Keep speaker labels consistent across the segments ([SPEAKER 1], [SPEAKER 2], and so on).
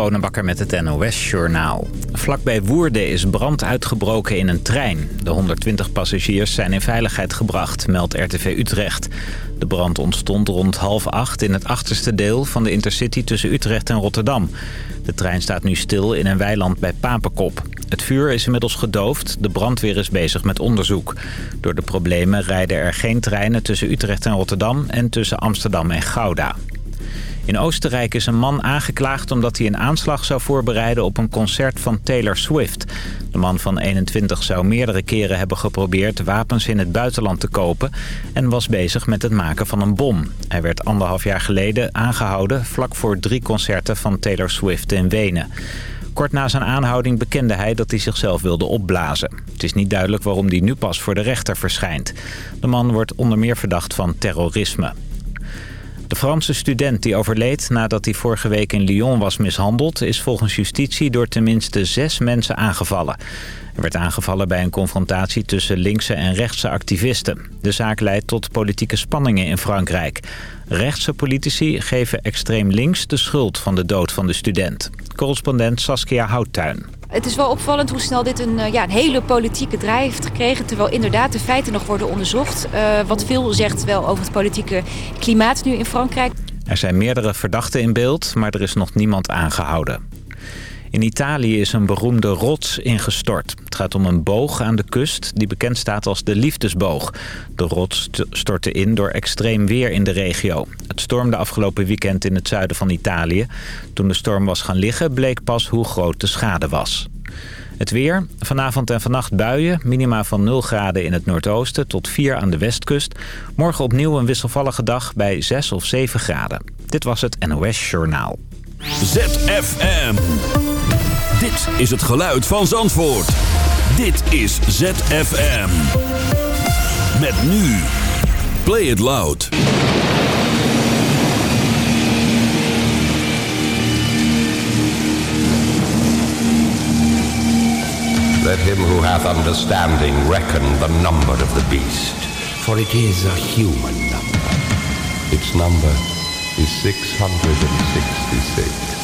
[SPEAKER 1] Bonenbakker met het NOS-journaal. Vlakbij Woerden is brand uitgebroken in een trein. De 120 passagiers zijn in veiligheid gebracht, meldt RTV Utrecht. De brand ontstond rond half acht in het achterste deel van de intercity tussen Utrecht en Rotterdam. De trein staat nu stil in een weiland bij Papenkop. Het vuur is inmiddels gedoofd, de brandweer is bezig met onderzoek. Door de problemen rijden er geen treinen tussen Utrecht en Rotterdam en tussen Amsterdam en Gouda. In Oostenrijk is een man aangeklaagd omdat hij een aanslag zou voorbereiden op een concert van Taylor Swift. De man van 21 zou meerdere keren hebben geprobeerd wapens in het buitenland te kopen en was bezig met het maken van een bom. Hij werd anderhalf jaar geleden aangehouden vlak voor drie concerten van Taylor Swift in Wenen. Kort na zijn aanhouding bekende hij dat hij zichzelf wilde opblazen. Het is niet duidelijk waarom hij nu pas voor de rechter verschijnt. De man wordt onder meer verdacht van terrorisme. De Franse student die overleed nadat hij vorige week in Lyon was mishandeld... is volgens justitie door tenminste zes mensen aangevallen. Er werd aangevallen bij een confrontatie tussen linkse en rechtse activisten. De zaak leidt tot politieke spanningen in Frankrijk. Rechtse politici geven extreem links de schuld van de dood van de student. Correspondent Saskia Houttuin.
[SPEAKER 2] Het is wel opvallend hoe snel dit een, ja, een hele politieke draai heeft gekregen... terwijl inderdaad de feiten nog worden onderzocht. Uh, wat veel zegt wel over het politieke klimaat nu in Frankrijk.
[SPEAKER 1] Er zijn meerdere verdachten in beeld, maar er is nog niemand aangehouden. In Italië is een beroemde rots ingestort. Het gaat om een boog aan de kust die bekend staat als de Liefdesboog. De rots stortte in door extreem weer in de regio. Het stormde afgelopen weekend in het zuiden van Italië. Toen de storm was gaan liggen bleek pas hoe groot de schade was. Het weer. Vanavond en vannacht buien. Minima van 0 graden in het noordoosten tot 4 aan de westkust. Morgen opnieuw een wisselvallige dag bij 6 of 7 graden. Dit was het NOS Journaal.
[SPEAKER 3] ZFM. Dit is het geluid van Zandvoort. Dit is ZFM. Met nu. Play it loud.
[SPEAKER 4] Let him who hath understanding reckon the number of the beast, for it is a human number. Its number is 666.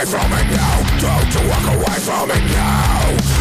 [SPEAKER 5] away from me now. Don't walk away from me now.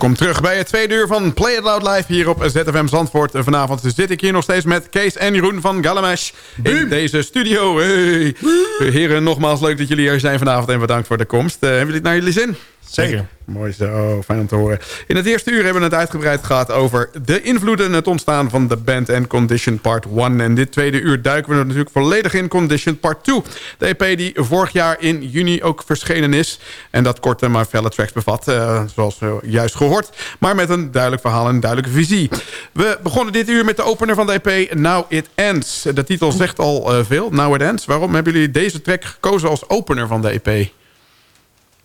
[SPEAKER 5] Welkom terug bij het tweede uur van Play It Loud Live hier op ZFM Zandvoort. En vanavond zit ik hier nog steeds met Kees en Jeroen van Galamesh in deze studio. Hey. Heren, nogmaals leuk dat jullie hier zijn vanavond en bedankt voor de komst. Uh, hebben jullie het naar jullie zin?
[SPEAKER 6] Zeker.
[SPEAKER 7] Mooi zo, fijn om te horen. In het eerste uur hebben we het uitgebreid gehad over de invloeden en het ontstaan van de band and Condition Part 1. En dit tweede uur duiken we er natuurlijk volledig in Condition Part 2. De EP die vorig jaar in juni ook verschenen is. En dat korte maar felle tracks bevat, uh, zoals juist gehoord. Maar met een duidelijk verhaal en duidelijke visie. We begonnen dit uur met de opener van de EP Now It Ends. De titel zegt al uh, veel, Now It Ends. Waarom hebben jullie deze track gekozen als opener van de EP?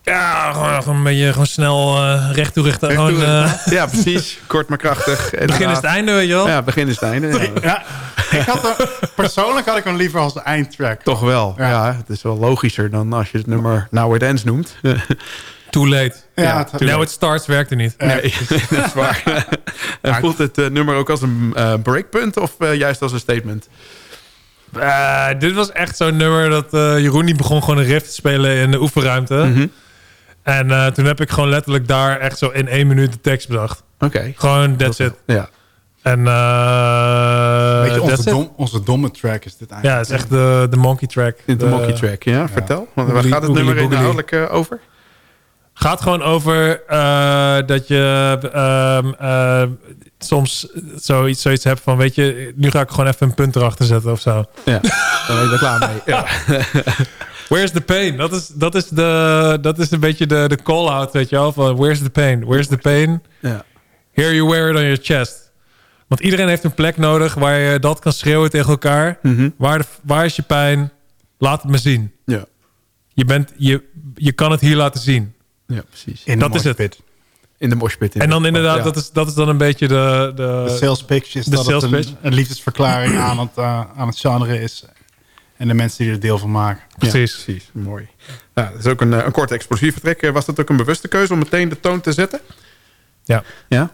[SPEAKER 6] Ja, gewoon, gewoon een beetje gewoon snel uh, recht toe recht. Gewoon, uh,
[SPEAKER 7] ja, precies. Kort maar krachtig.
[SPEAKER 6] begin is het einde, weet je wel.
[SPEAKER 7] Ja, begin is het einde. Ja.
[SPEAKER 8] ja ik had er, persoonlijk had ik hem liever als de eindtrack.
[SPEAKER 7] Toch wel. Ja. ja. het is wel logischer dan als je het nummer Now It Ends noemt.
[SPEAKER 6] Too late. Ja, ja het, Now It Starts werkte niet.
[SPEAKER 7] Nee, dat is waar. en voelt het uh, nummer ook als een uh, breakpunt of uh, juist als een statement?
[SPEAKER 6] dit was echt zo'n nummer dat Jeroen die begon gewoon een riff te spelen in de oefenruimte. Mm -hmm. En uh, toen heb ik gewoon letterlijk daar echt zo in één minuut de tekst bedacht.
[SPEAKER 7] Oké. Okay.
[SPEAKER 6] Gewoon that's it.
[SPEAKER 7] Ja.
[SPEAKER 6] En uh,
[SPEAKER 8] Weet je, onze, dom, onze domme track is dit eigenlijk.
[SPEAKER 6] Ja, het is echt de, de monkey track.
[SPEAKER 7] De, de monkey track, ja. ja. Vertel. Want waar gaat het nummer inhoudelijk uh, over?
[SPEAKER 6] Gaat gewoon over uh, dat je um, soms zoiets, zoiets hebt van... weet je, nu ga ik gewoon even een punt erachter zetten of zo.
[SPEAKER 7] Ja, dan ben je er klaar mee. Ja.
[SPEAKER 6] Where's the pain? Dat is, dat is, de, dat is een beetje de, de call-out, weet je wel. Van where's the pain? Where's the pain?
[SPEAKER 7] Ja.
[SPEAKER 6] Here you wear it on your chest. Want iedereen heeft een plek nodig waar je dat kan schreeuwen tegen elkaar.
[SPEAKER 7] Mm -hmm.
[SPEAKER 6] waar, de, waar is je pijn? Laat het me zien.
[SPEAKER 7] Ja.
[SPEAKER 6] Je, bent, je, je kan het hier laten zien.
[SPEAKER 7] Ja, precies.
[SPEAKER 8] In
[SPEAKER 6] dat is het.
[SPEAKER 7] In de moshpit.
[SPEAKER 6] En dan inderdaad, ja. dat, is, dat is dan een beetje de... De,
[SPEAKER 8] de sales pitch is
[SPEAKER 6] de
[SPEAKER 8] dat
[SPEAKER 6] sales
[SPEAKER 8] het
[SPEAKER 6] pitch.
[SPEAKER 8] een, een liefdesverklaring aan het, uh, aan het genre is. En de mensen die er deel van maken.
[SPEAKER 6] Precies.
[SPEAKER 7] Ja, precies. Mooi. Ja, dat is ook een, een korte explosieve trek. Was dat ook een bewuste keuze om meteen de toon te zetten?
[SPEAKER 6] Ja.
[SPEAKER 7] Ja?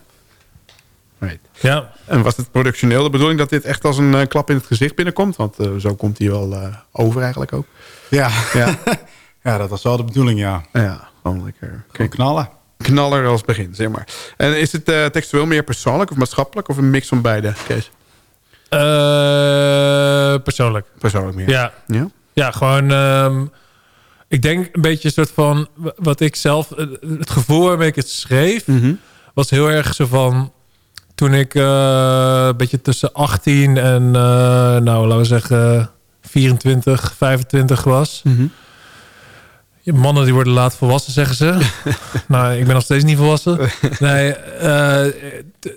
[SPEAKER 7] Right.
[SPEAKER 6] Ja.
[SPEAKER 7] En was het productioneel de bedoeling dat dit echt als een uh, klap in het gezicht binnenkomt? Want uh, zo komt hij wel uh, over eigenlijk ook.
[SPEAKER 8] Ja.
[SPEAKER 7] Ja.
[SPEAKER 8] ja, dat was wel de bedoeling, ja.
[SPEAKER 7] Ja, gewoon lekker.
[SPEAKER 8] Gewoon knallen.
[SPEAKER 7] Knaller als begin, zeg maar. En is het textueel meer persoonlijk of maatschappelijk? Of een mix van beide, Kees?
[SPEAKER 6] Uh, persoonlijk.
[SPEAKER 7] Persoonlijk meer.
[SPEAKER 6] Ja.
[SPEAKER 7] Ja,
[SPEAKER 6] ja gewoon... Um, ik denk een beetje een soort van... Wat ik zelf... Het gevoel waarmee ik het schreef...
[SPEAKER 7] Mm -hmm.
[SPEAKER 6] was heel erg zo van... Toen ik uh, een beetje tussen 18 en... Uh, nou, laten we zeggen... 24, 25 was...
[SPEAKER 7] Mm -hmm.
[SPEAKER 6] Mannen die worden laat volwassen, zeggen ze. nou, ik ben nog steeds niet volwassen. Nee, uh,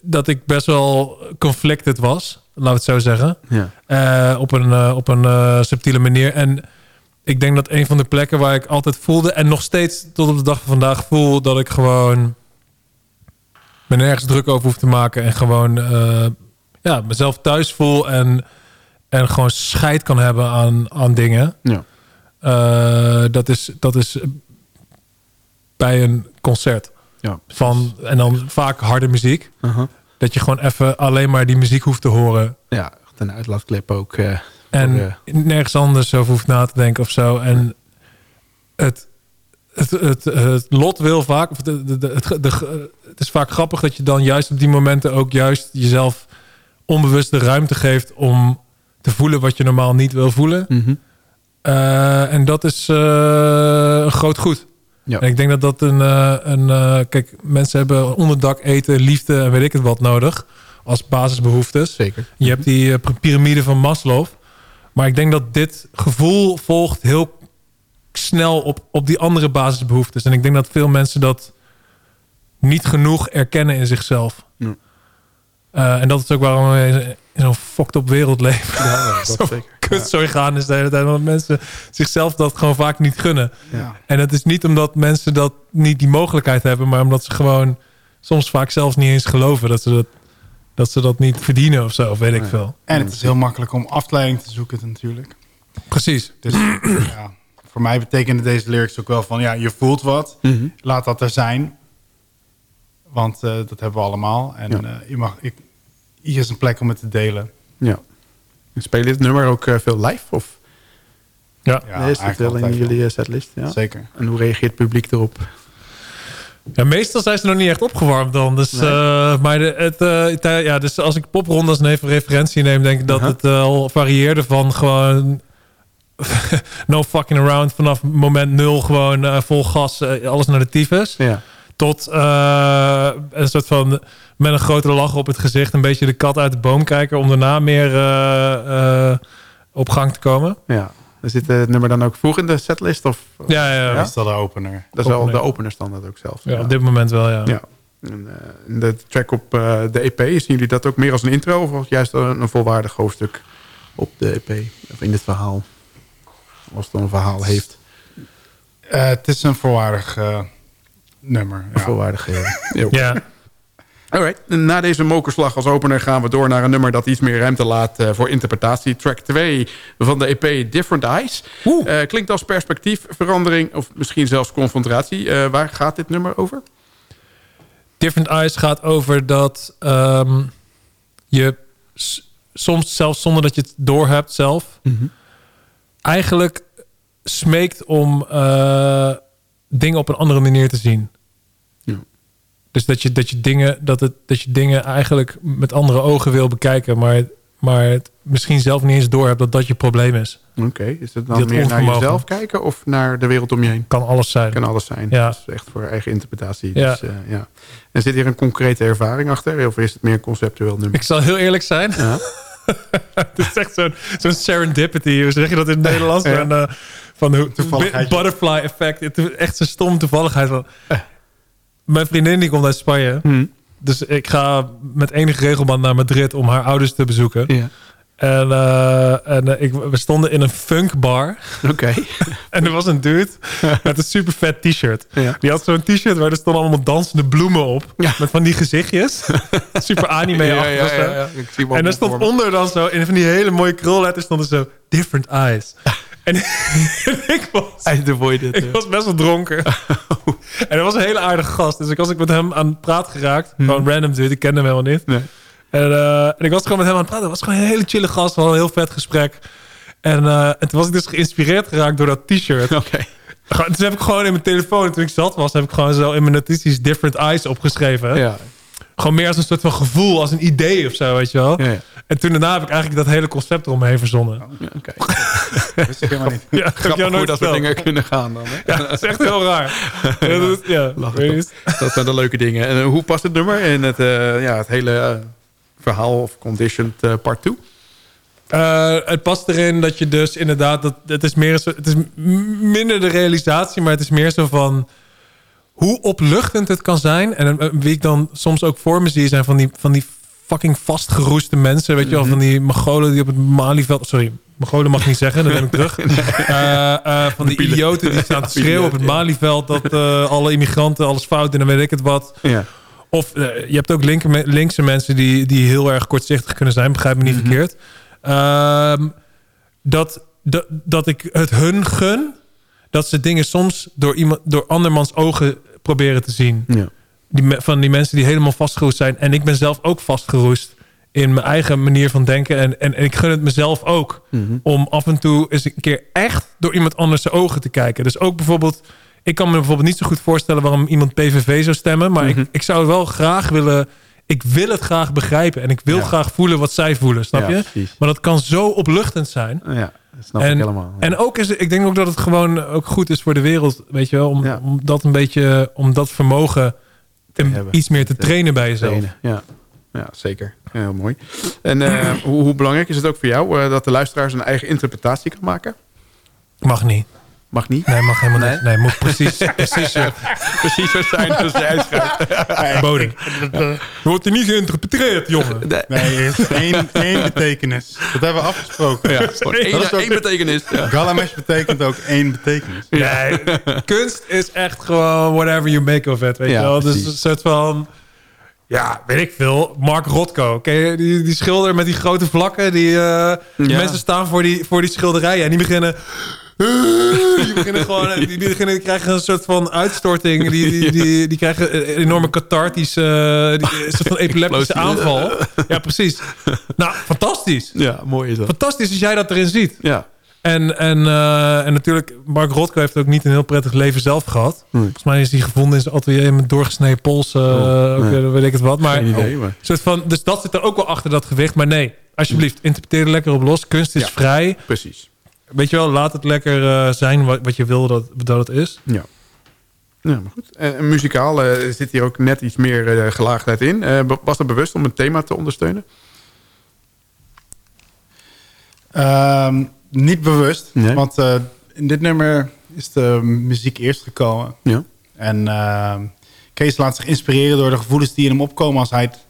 [SPEAKER 6] dat ik best wel conflicted was. Laten we het zo zeggen.
[SPEAKER 7] Ja.
[SPEAKER 6] Uh, op een, uh, op een uh, subtiele manier. En ik denk dat een van de plekken waar ik altijd voelde... en nog steeds tot op de dag van vandaag voel... dat ik gewoon me nergens druk over hoef te maken... en gewoon ja, mezelf thuis voel... en, en gewoon scheid kan hebben aan, aan dingen.
[SPEAKER 7] Ja.
[SPEAKER 6] Dat, is, dat is bij een concert.
[SPEAKER 7] Ja,
[SPEAKER 6] van, en dan vaak harde muziek.
[SPEAKER 7] Uh -huh.
[SPEAKER 6] Dat je gewoon even alleen maar die muziek hoeft te horen.
[SPEAKER 7] Ja, een uitlaatklep ook. Uh,
[SPEAKER 6] en voor, uh... nergens anders over hoeft na te denken of zo. En het, het, het, het lot wil vaak... Of de, de, de, het, de, het is vaak grappig dat je dan juist op die momenten... ook juist jezelf onbewust de ruimte geeft... om te voelen wat je normaal niet wil voelen.
[SPEAKER 7] Mm -hmm.
[SPEAKER 6] Uh, en dat is een groot goed.
[SPEAKER 7] Ja.
[SPEAKER 6] En ik denk dat dat een... Uh, een kijk, mensen hebben onderdak, eten, liefde en weet ik het wat nodig. Als basisbehoeftes.
[SPEAKER 7] Zeker.
[SPEAKER 6] Je hebt die piramide van Maslow. Maar ik denk dat dit gevoel volgt heel snel op, op die andere basisbehoeftes. En ik denk dat veel mensen dat niet genoeg erkennen in zichzelf.
[SPEAKER 7] Ja.
[SPEAKER 6] en dat is ook waarom we in zo'n fucked up wereld leven.
[SPEAKER 7] Ja, dat
[SPEAKER 6] Zo
[SPEAKER 7] zeker.
[SPEAKER 6] is de hele tijd. Want mensen zichzelf dat gewoon vaak niet gunnen.
[SPEAKER 7] Ja.
[SPEAKER 6] En het is niet omdat mensen dat niet die mogelijkheid hebben. Maar omdat ze gewoon soms vaak zelfs niet eens geloven. Dat ze dat, dat, ze dat niet verdienen of zo. Of weet ik veel.
[SPEAKER 8] En het is heel makkelijk om afleiding te zoeken natuurlijk.
[SPEAKER 6] Precies.
[SPEAKER 8] Dus ja, voor mij betekende deze lyrics ook wel van... ja, je voelt wat,
[SPEAKER 7] Mhm.
[SPEAKER 8] laat dat er zijn. Want eh, dat hebben we allemaal. En
[SPEAKER 7] Ja.
[SPEAKER 8] eh, je mag, ik, hier is een plek om het te delen.
[SPEAKER 7] Ja. Speel je dit nummer ook uh, veel live? Of
[SPEAKER 6] Ja.
[SPEAKER 8] Ja,
[SPEAKER 7] is het wel in jullie
[SPEAKER 8] wel.
[SPEAKER 7] uh, setlist? Ja.
[SPEAKER 8] Zeker.
[SPEAKER 7] En hoe reageert het publiek erop?
[SPEAKER 6] Ja, meestal zijn ze nog niet echt opgewarmd dan. Dus,
[SPEAKER 7] Nee.
[SPEAKER 6] uh, maar de, het, uh, tij- ja, dus als ik popronde als een even referentie neem... denk ik dat
[SPEAKER 7] Aha.
[SPEAKER 6] het uh, al varieerde van gewoon no fucking around. Vanaf moment nul gewoon eh, vol gas, eh, alles naar de tyfus.
[SPEAKER 7] Ja.
[SPEAKER 6] Tot eh, een soort van met een grote lach op het gezicht... een beetje de kat uit de boom kijken... om daarna meer eh, eh, op gang te komen.
[SPEAKER 7] ja. Zit het nummer dan ook vroeg in de setlist? Of,
[SPEAKER 6] Ja, ja, ja.
[SPEAKER 8] Dat is dan de opener.
[SPEAKER 7] Dat is wel de opener standaard ook zelf.
[SPEAKER 6] Ja, op dit moment wel, ja.
[SPEAKER 7] Ja. En, de track op de EP, zien jullie dat ook meer als een intro... of als juist een, een volwaardig hoofdstuk op de EP? Of in dit verhaal? Als het dan een verhaal heeft.
[SPEAKER 8] Eh, het is een voorwaardig eh, nummer.
[SPEAKER 7] Een
[SPEAKER 8] Ja.
[SPEAKER 7] volwaardig geheel. Ja. Alright. Na deze mokerslag als opener gaan we door naar een nummer... dat iets meer ruimte laat eh, voor interpretatie. Track 2 van de EP Different Eyes. Eh, klinkt als perspectiefverandering of misschien zelfs confrontatie. Eh, waar gaat dit nummer over?
[SPEAKER 6] Different Eyes gaat over dat ehm, je soms zelfs zonder dat je het doorhebt zelf... eigenlijk smeekt om eh, dingen op een andere manier te zien. Dus dat je, dat, je dingen, dat, het, dat je dingen eigenlijk met andere ogen wil bekijken... maar, maar het misschien zelf niet eens doorhebt dat dat je probleem is.
[SPEAKER 7] Oké, is het dan
[SPEAKER 6] Dat
[SPEAKER 7] meer naar jezelf kijken... of naar de wereld om je heen?
[SPEAKER 6] Kan alles zijn.
[SPEAKER 7] Kan alles zijn.
[SPEAKER 6] Ja.
[SPEAKER 7] Dat is echt voor eigen interpretatie.
[SPEAKER 6] Ja.
[SPEAKER 7] Dus, eh, ja. En zit hier een concrete ervaring achter? Of is het meer conceptueel nummer?
[SPEAKER 6] Ik zal heel eerlijk zijn.
[SPEAKER 7] Ja.
[SPEAKER 6] het is echt zo'n zo'n serendipity. Hoe zeg je dat in het Nederlands?
[SPEAKER 7] Ja.
[SPEAKER 6] Eh, van de
[SPEAKER 8] Toevalligheidje.
[SPEAKER 6] butterfly effect. Echt zo'n stom toevalligheid. Van. Mijn vriendin die komt uit Spanje.
[SPEAKER 7] Hm.
[SPEAKER 6] Dus ik ga met enige regelmaat naar Madrid om haar ouders te bezoeken.
[SPEAKER 7] Ja.
[SPEAKER 6] En, eh, en eh, ik, we stonden in een funkbar.
[SPEAKER 7] Oké.
[SPEAKER 6] En er was een dude met een super vet t-shirt.
[SPEAKER 7] Ja.
[SPEAKER 6] Die had zo'n t-shirt waar er stonden allemaal dansende bloemen op.
[SPEAKER 7] Ja.
[SPEAKER 6] Met van die gezichtjes. super anime
[SPEAKER 7] Ja, ja,
[SPEAKER 6] En er stond onder dan zo, in van die hele mooie krulletters stond er zo, different eyes. En, ik, was, ik was best wel dronken. En hij was een hele aardige gast. Dus ik was ik met hem aan het praten geraakt. Gewoon random dude, ik kende hem helemaal niet.
[SPEAKER 7] Nee.
[SPEAKER 6] En, eh, en ik was gewoon met hem aan het praten. Het was gewoon een hele chille gast, wel een heel vet gesprek. En, eh, en toen was ik dus geïnspireerd geraakt door dat t-shirt.
[SPEAKER 7] Oké.
[SPEAKER 6] Toen heb ik gewoon in mijn telefoon, toen ik zat was, heb ik gewoon zo in mijn notities different eyes opgeschreven.
[SPEAKER 7] Ja.
[SPEAKER 6] Gewoon meer als een soort van gevoel, als een idee of zo, weet je wel.
[SPEAKER 7] Ja, ja.
[SPEAKER 6] En toen daarna heb ik eigenlijk dat hele concept eromheen verzonnen.
[SPEAKER 7] Ja, Oké.
[SPEAKER 8] wist ik helemaal niet.
[SPEAKER 6] Ja, jou
[SPEAKER 7] Grappig hoe
[SPEAKER 6] nooit
[SPEAKER 7] dat soort
[SPEAKER 6] verteld.
[SPEAKER 7] dingen kunnen gaan dan. Hè?
[SPEAKER 6] Ja, dat is echt heel raar. Ja, dat ja,
[SPEAKER 7] Lachen zijn de leuke dingen. En eh, hoe past het nummer in het, eh, ja, het hele eh, verhaal of conditioned part 2?
[SPEAKER 6] Eh, het past erin dat je dus inderdaad... Dat, het, is meer het is minder de realisatie, maar het is meer zo van... Hoe opluchtend het kan zijn. En wie ik dan soms ook voor me zie... zijn van die, van die fucking vastgeroeste mensen. Weet je wel, van die Mongolen die op het Malieveld... Sorry, Mongolen mag ik niet zeggen, dat neem ik terug. Eh, eh, van die idioten die staan te schreeuwen op het Malieveld... dat eh, alle immigranten alles fout en dan weet ik het wat.
[SPEAKER 7] Ja.
[SPEAKER 6] Of je hebt ook linker, linkse mensen die, die heel erg kortzichtig kunnen zijn. Begrijp me niet verkeerd. Ehm, dat, dat, dat ik het hun gun... dat ze dingen soms door, iemand, door andermans ogen proberen te zien.
[SPEAKER 7] Ja.
[SPEAKER 6] Die, van die mensen die helemaal vastgeroest zijn. En ik ben zelf ook vastgeroest in mijn eigen manier van denken. En, en, en ik gun het mezelf ook. Om af en toe eens een keer echt door iemand anders zijn ogen te kijken. Dus ook bijvoorbeeld... Ik kan me bijvoorbeeld niet zo goed voorstellen waarom iemand PVV zou stemmen. Maar ik, ik zou wel graag willen... Ik wil het graag begrijpen. En ik wil
[SPEAKER 7] Ja.
[SPEAKER 6] graag voelen wat zij voelen. Snap
[SPEAKER 7] Ja,
[SPEAKER 6] je?
[SPEAKER 7] precies.
[SPEAKER 6] Maar dat kan zo opluchtend zijn.
[SPEAKER 7] ja, dat snap ik
[SPEAKER 6] En,
[SPEAKER 7] helemaal. Ja.
[SPEAKER 6] en ook is, ik denk ook dat het gewoon ook goed is voor de wereld. Weet je wel, om,
[SPEAKER 7] Ja.
[SPEAKER 6] om dat een beetje, om dat vermogen iets meer te trainen bij jezelf.
[SPEAKER 7] Trainen, Ja. ja, zeker. Heel mooi. En eh, hoe, hoe belangrijk is het ook voor jou eh, dat de luisteraar zijn eigen interpretatie kan maken?
[SPEAKER 6] Mag niet.
[SPEAKER 7] Mag niet.
[SPEAKER 6] Nee, mag helemaal
[SPEAKER 7] Nee?
[SPEAKER 6] niet. Nee, moet precies, precies ja.
[SPEAKER 7] Precies zo zijn als jij uitschrijft.
[SPEAKER 6] Boding. Wordt er niet geïnterpreteerd, jongen.
[SPEAKER 8] Nee, is één, één betekenis. Dat hebben we afgesproken.
[SPEAKER 7] Ja, één,
[SPEAKER 8] Dat is ook
[SPEAKER 7] één betekenis. Ja.
[SPEAKER 8] Galamesh betekent ook één betekenis.
[SPEAKER 6] Nee, kunst is echt gewoon whatever you make of it, weet
[SPEAKER 7] Ja,
[SPEAKER 6] je wel. Dus een soort van... Ja, weet ik veel. Mark Rothko. Ken je die, die schilder met die grote vlakken? Die, eh, die mensen staan voor die, voor die schilderijen en die beginnen... Die beginnen gewoon, die, die beginnen, die krijgen een soort van uitstorting. Die, die, die, die krijgen een enorme cathartische, die, een soort van epileptische aanval. Ja, precies. Nou, fantastisch.
[SPEAKER 7] ja, mooi is dat.
[SPEAKER 6] Fantastisch als jij dat erin ziet.
[SPEAKER 7] Ja.
[SPEAKER 6] En, en, eh, en natuurlijk, Mark Rothko heeft ook niet een heel prettig leven zelf gehad. Volgens mij is hij gevonden in zijn atelier met doorgesneden pols. eh,
[SPEAKER 7] Oh,
[SPEAKER 6] ook, eh, weet ik het wat. Maar,
[SPEAKER 7] idee, maar-
[SPEAKER 6] soort van, dus dat zit er ook wel achter dat gewicht. Maar nee, alsjeblieft, interpreteer er lekker op los. Kunst is
[SPEAKER 7] Ja.
[SPEAKER 6] vrij.
[SPEAKER 7] Precies.
[SPEAKER 6] Weet je wel, laat het lekker eh, zijn wat, wat je wil dat, dat het is.
[SPEAKER 7] Ja. Ja, maar goed. En, en muzikaal eh, zit hier ook net iets meer eh, gelaagdheid in. Eh, was dat bewust om het thema te ondersteunen?
[SPEAKER 8] Ehm, niet bewust,
[SPEAKER 7] Nee.
[SPEAKER 8] want eh, in dit nummer is de muziek eerst gekomen.
[SPEAKER 7] Ja.
[SPEAKER 8] En ehm, Kees laat zich inspireren door de gevoelens die in hem opkomen als hij, het-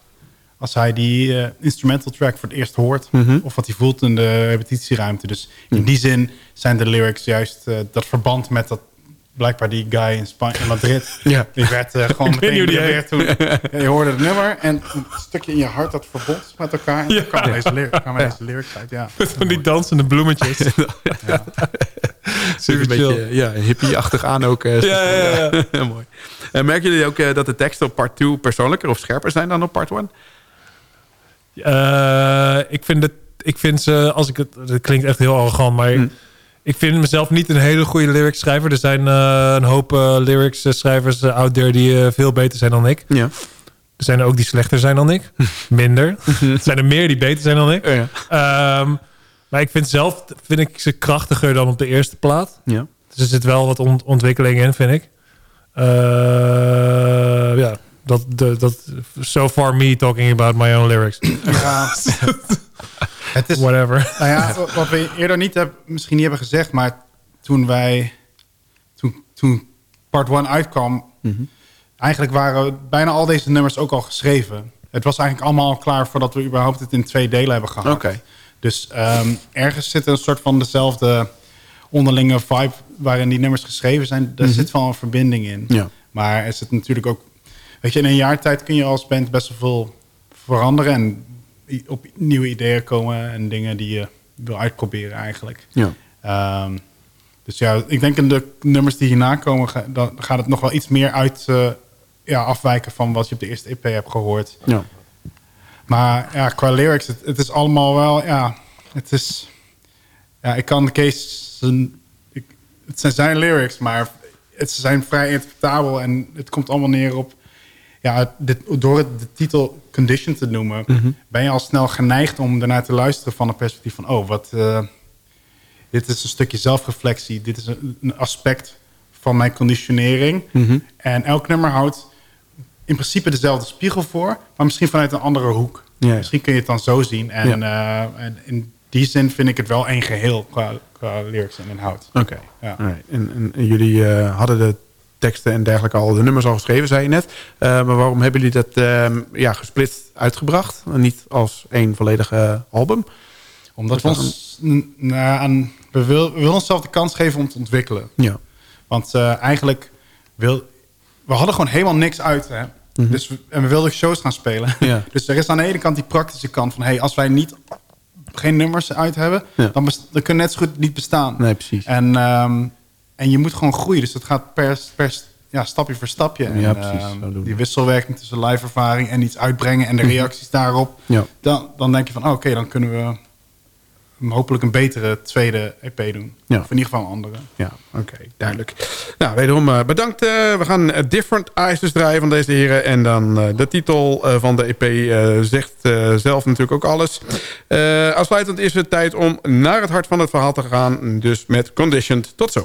[SPEAKER 8] als hij die eh, instrumental track voor het eerst hoort.
[SPEAKER 7] Mhm.
[SPEAKER 8] Of wat hij voelt in de repetitieruimte. Dus in die zin zijn de lyrics juist eh, dat verband met dat blijkbaar die guy in, Spanje, in Madrid.
[SPEAKER 7] Ja.
[SPEAKER 8] Die werd eh, gewoon meteen weer toen. Ja, je hoorde het nummer en een stukje in je hart dat verbond met elkaar. En dan kwam deze, lyric, kwamen deze lyrics uit. Ja.
[SPEAKER 6] Met van die dansende bloemetjes.
[SPEAKER 7] Zit een
[SPEAKER 6] chill.
[SPEAKER 7] beetje ja, hippie-achtig aan ook. eh,
[SPEAKER 6] Ja, ja, ja.
[SPEAKER 7] Ja, Mooi. En merken jullie ook dat de teksten op part 2 persoonlijker of scherper zijn dan op part 1?
[SPEAKER 6] Eh, ik, vind het, ik vind ze, als ik het, het klinkt echt heel arrogant, maar
[SPEAKER 7] Hm.
[SPEAKER 6] ik vind mezelf niet een hele goede lyrics schrijver. Er zijn eh, een hoop eh, lyrics schrijvers out there die veel beter zijn dan ik.
[SPEAKER 7] Ja.
[SPEAKER 6] Er zijn er ook die slechter zijn dan ik. Minder. er zijn er meer die beter zijn dan ik.
[SPEAKER 7] ja.
[SPEAKER 6] Ehm, maar ik vind zelf vind ik ze krachtiger dan op de eerste plaat.
[SPEAKER 7] ja.
[SPEAKER 6] Dus er zit wel wat ont- ontwikkeling in, vind ik. Ja, dat, de, dat, so far me talking about my own lyrics.
[SPEAKER 8] Ja. het is,
[SPEAKER 6] Whatever.
[SPEAKER 8] nou ja, wat we eerder niet heb, misschien niet hebben gezegd, maar toen wij, toen, toen part 1 uitkwam, eigenlijk waren bijna al deze nummers ook al geschreven. Het was eigenlijk allemaal al klaar voordat we überhaupt het in twee delen hebben gehad.
[SPEAKER 7] Oké.
[SPEAKER 8] Dus ehm, ergens zit een soort van dezelfde onderlinge vibe waarin die nummers geschreven zijn. Daar zit wel een verbinding in.
[SPEAKER 7] Ja.
[SPEAKER 8] Maar er zit natuurlijk ook... Weet je, in een jaar tijd kun je als band best wel veel veranderen... en op nieuwe ideeën komen en dingen die je wil uitproberen eigenlijk.
[SPEAKER 7] Ja.
[SPEAKER 8] Ehm, dus ja, ik denk in de nummers die hierna komen... ga- dan gaat het nog wel iets meer uit eh, ja, afwijken van wat je op de eerste EP hebt gehoord.
[SPEAKER 7] Ja.
[SPEAKER 8] Maar ja, qua lyrics, het, het is allemaal wel, ja, het is... Ja, ik kan Kees zijn... Ik, het zijn zijn lyrics, maar het ze zijn vrij interpretabel en het komt allemaal neer op... Ja, dit, door de titel Condition te noemen, ben je al snel geneigd om ernaar te luisteren van een perspectief van... Oh, wat... eh, dit is een stukje zelfreflectie. Dit is een, een aspect van mijn conditionering. En elk nummer houdt in principe dezelfde spiegel voor, maar misschien vanuit een andere hoek. Misschien kun je het dan zo zien. En, eh, en in die zin vind ik het wel één geheel qua, qua lyrics en inhoud.
[SPEAKER 7] Oké.
[SPEAKER 8] Ja.
[SPEAKER 7] En, en, en jullie eh, hadden de teksten en dergelijke al, de nummers al geschreven, zei je net. Eh, maar waarom hebben jullie dat ehm, ja, gesplitst uitgebracht? En niet als één volledige album?
[SPEAKER 8] Omdat we ons... nou, aan, we, wil, we willen onszelf de kans geven om te ontwikkelen.
[SPEAKER 7] Ja.
[SPEAKER 8] Want eh, eigenlijk wil... We hadden gewoon helemaal niks uit. Hè? dus we, en we wilden shows gaan spelen.
[SPEAKER 7] Mhm. Ja.
[SPEAKER 8] Dus er is aan de ene kant die praktische kant van... Hey, als wij niet, geen nummers uit hebben...
[SPEAKER 7] Ja.
[SPEAKER 8] Dan, best- dan kunnen net zo goed niet bestaan.
[SPEAKER 7] Nee, precies.
[SPEAKER 8] En, ehm, en je moet gewoon groeien. Dus het gaat per, per ja, stapje voor stapje. En,
[SPEAKER 7] Ja, precies.
[SPEAKER 8] ehm, die wisselwerking tussen live ervaring en iets uitbrengen... en de reacties daarop.
[SPEAKER 7] Ja.
[SPEAKER 8] Dan, dan denk je van, oh, oké, dan kunnen we hopelijk een betere tweede EP doen.
[SPEAKER 7] Ja.
[SPEAKER 8] Of in ieder geval een andere.
[SPEAKER 7] Ja, oké, duidelijk. Nou, wederom eh, bedankt. eh, we gaan eh, Different Ices draaien van deze heren. En dan de titel van de EP zegt zelf natuurlijk ook alles. Afsluitend is het tijd om naar het hart van het verhaal te gaan. Dus met Conditioned. Tot zo.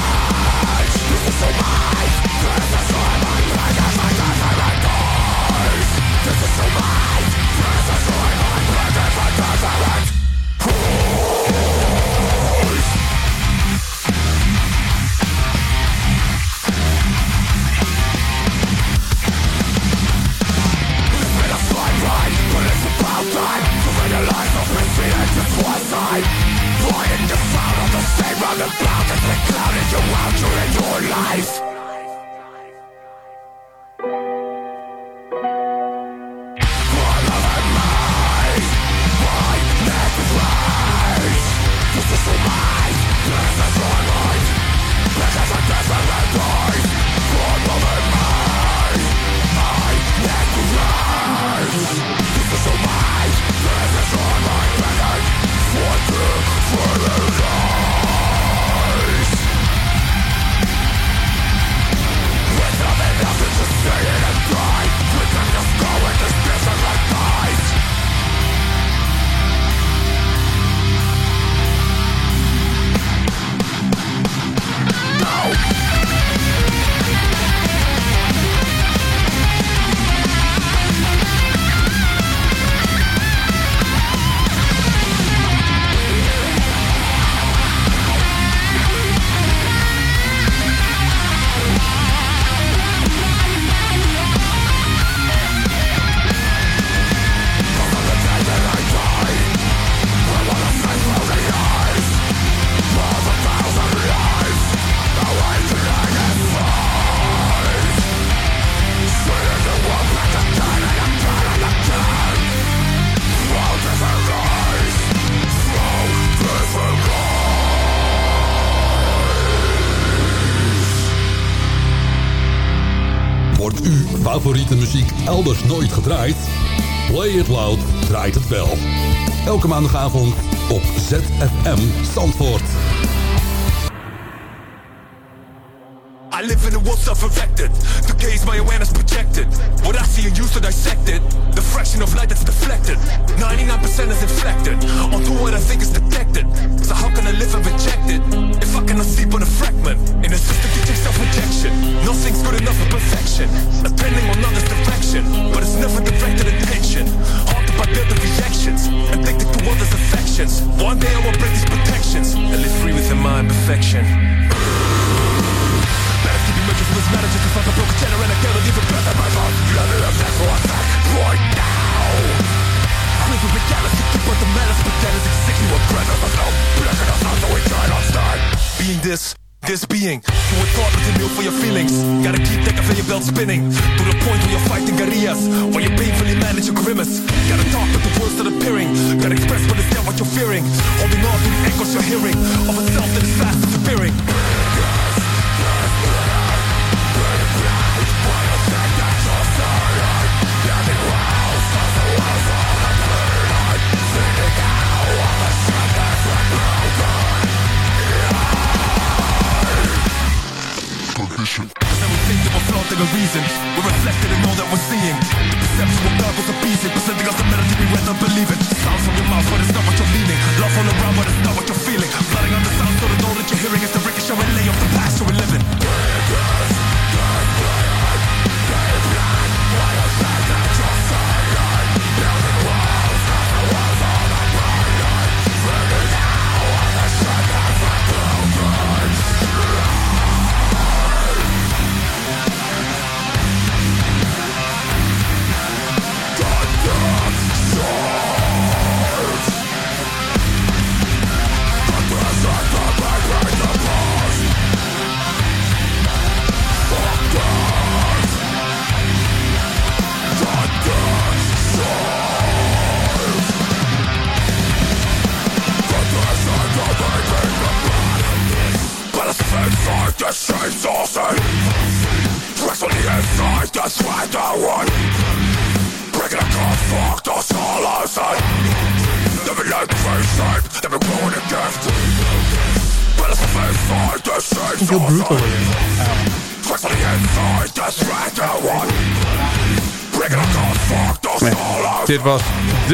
[SPEAKER 9] elders nooit gedraaid? Play It Loud draait het wel. Elke maandagavond op ZFM Zandvoort.
[SPEAKER 10] I live in a world self-infected The gaze my awareness projected What I see and use to dissect it The fraction of light that's deflected 99% is inflected Onto what I think is detected So how can I live and reject it? If I cannot sleep on a fragment In a system teaching self-rejection. Nothing's good enough for perfection. Depending on others' direction But it's never directed attention. Haunted by their reactions Addicted to others' affections. One day I will break these protections. And live free within my imperfection. Of this matter just as like a broken channel And I can't leave a in my lungs me have sex for a sec right now. Live with callous the menace But that is exactly what presence is now Blessing us not so we cannot stand Being this this being, you were thought with a meal for your feelings. Gotta keep that your belt spinning to the point where you're fighting guerrillas, while you painfully manage your grimace. Gotta talk with the words that are appearing. Gotta express what is there, what you're fearing. Holding on to the echoes you're hearing of a self that is fast disappearing.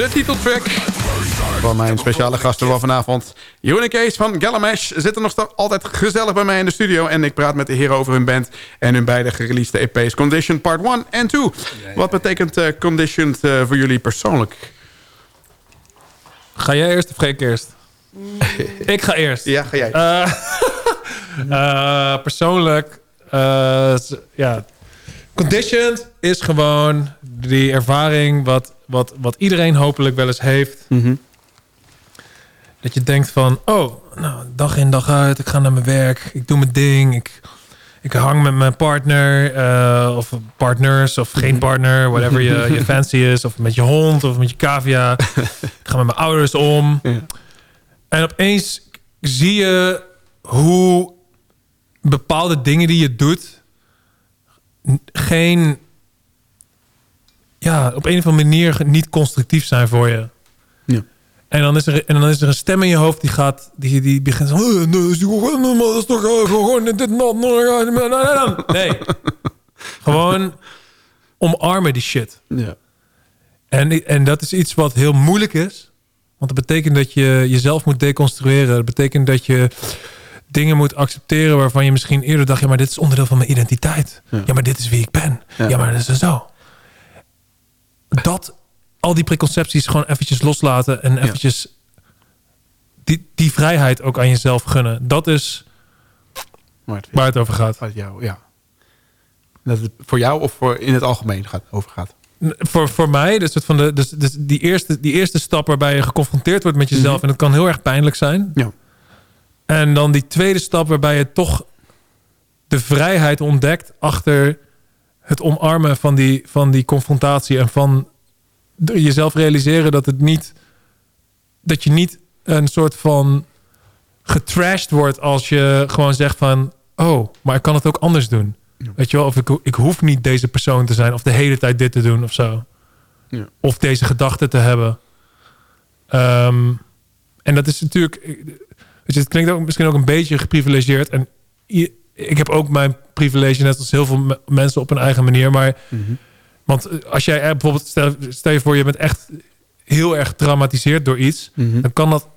[SPEAKER 5] De titeltrack van mijn speciale gasten van vanavond. Jeroen en Kees van Gallamash zitten nog steeds altijd gezellig bij mij in de studio. En ik praat met de heren over hun band en hun beide gereleasede EP's Condition Part 1 en 2. Wat betekent uh, Conditioned uh, voor jullie persoonlijk?
[SPEAKER 6] Ga jij eerst of ga ik eerst? ik ga eerst.
[SPEAKER 5] Ja, ga jij.
[SPEAKER 6] Uh, uh, persoonlijk, uh, ja. Conditioned is gewoon die ervaring wat, wat, wat iedereen hopelijk wel eens heeft.
[SPEAKER 5] Mm -hmm.
[SPEAKER 6] Dat je denkt van, oh, nou, dag in dag uit, ik ga naar mijn werk, ik doe mijn ding, ik, ik hang met mijn partner, uh, of partners, of geen partner, whatever je, je fancy is, of met je hond, of met je cavia. ik ga met mijn ouders om.
[SPEAKER 5] Ja.
[SPEAKER 6] En opeens zie je hoe bepaalde dingen die je doet geen ja, op een of andere manier niet constructief zijn voor je.
[SPEAKER 5] Ja.
[SPEAKER 6] En dan, is er, en dan is er een stem in je hoofd die gaat, die, die begint zo, dat is toch gewoon dit. Nee. Gewoon omarmen die shit.
[SPEAKER 5] Ja.
[SPEAKER 6] En, en dat is iets wat heel moeilijk is. Want dat betekent dat je jezelf moet deconstrueren. Dat betekent dat je dingen moet accepteren waarvan je misschien eerder dacht... ja, maar dit is onderdeel van mijn identiteit. Ja, ja maar dit is wie ik ben. Ja, ja maar dat is zo. Dat, al die preconcepties gewoon eventjes loslaten... en eventjes die, die vrijheid ook aan jezelf gunnen. Dat is
[SPEAKER 5] waar het,
[SPEAKER 6] waar het over gaat.
[SPEAKER 5] Waar het jou, ja. Dat het voor jou of voor in het algemeen gaat, over gaat?
[SPEAKER 6] Voor, voor mij, dus, het van de, dus, dus die, eerste, die eerste stap waarbij je geconfronteerd wordt met jezelf... Mm -hmm. en dat kan heel erg pijnlijk zijn...
[SPEAKER 5] Ja.
[SPEAKER 6] En dan die tweede stap waarbij je toch de vrijheid ontdekt achter het omarmen van die, van die confrontatie. En van jezelf realiseren dat het niet. Dat je niet een soort van getrashed wordt als je gewoon zegt van. Oh, maar ik kan het ook anders doen. Weet je wel, of ik, ik hoef niet deze persoon te zijn... of de hele tijd dit te doen of zo.
[SPEAKER 5] Ja.
[SPEAKER 6] Of deze gedachten te hebben. Ehm, en dat is natuurlijk... Weet je, het klinkt ook misschien ook een beetje geprivilegeerd. En ik heb ook mijn privilege, net als heel veel me- mensen op een eigen manier. Maar want eh, als jij er bijvoorbeeld, stel, stel je voor, je bent echt heel erg getraumatiseerd door iets, dan kan dat.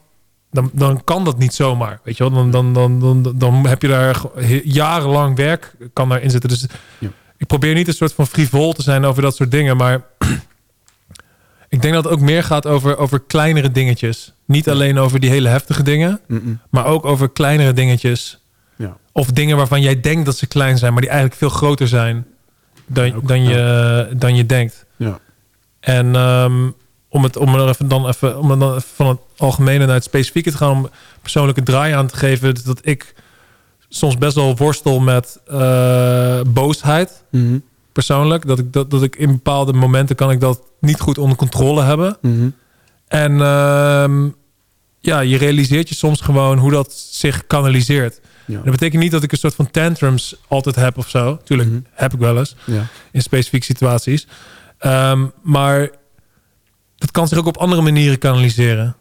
[SPEAKER 6] Dan, dan kan dat niet zomaar. Weet je wel? Dan, dan, dan, dan, dan heb je daar jarenlang werk kan daarin zitten. Dus
[SPEAKER 5] Ja.
[SPEAKER 6] ik probeer niet een soort van frivol te zijn over dat soort dingen. Maar ik denk dat het ook meer gaat over, over kleinere dingetjes. Niet alleen over die hele heftige dingen. Maar ook over kleinere dingetjes. Of dingen waarvan jij denkt dat ze klein zijn, maar die eigenlijk veel groter zijn dan, dan, je, dan je denkt.
[SPEAKER 5] Ja.
[SPEAKER 6] En ehm, om, het, om er even dan even, om dan even van het algemene naar het specifieke te gaan, om persoonlijke draai aan te geven, dat ik soms best wel worstel met eh, boosheid. Persoonlijk. Dat ik, dat, dat ik in bepaalde momenten kan ik dat niet goed onder controle hebben. En ehm, ja, je realiseert je soms gewoon hoe dat zich kanaliseert.
[SPEAKER 5] Ja.
[SPEAKER 6] En dat betekent niet dat ik een soort van tantrums altijd heb of zo. Tuurlijk heb ik wel eens
[SPEAKER 5] Ja.
[SPEAKER 6] in specifieke situaties. Ehm, maar dat kan zich ook op andere manieren kanaliseren.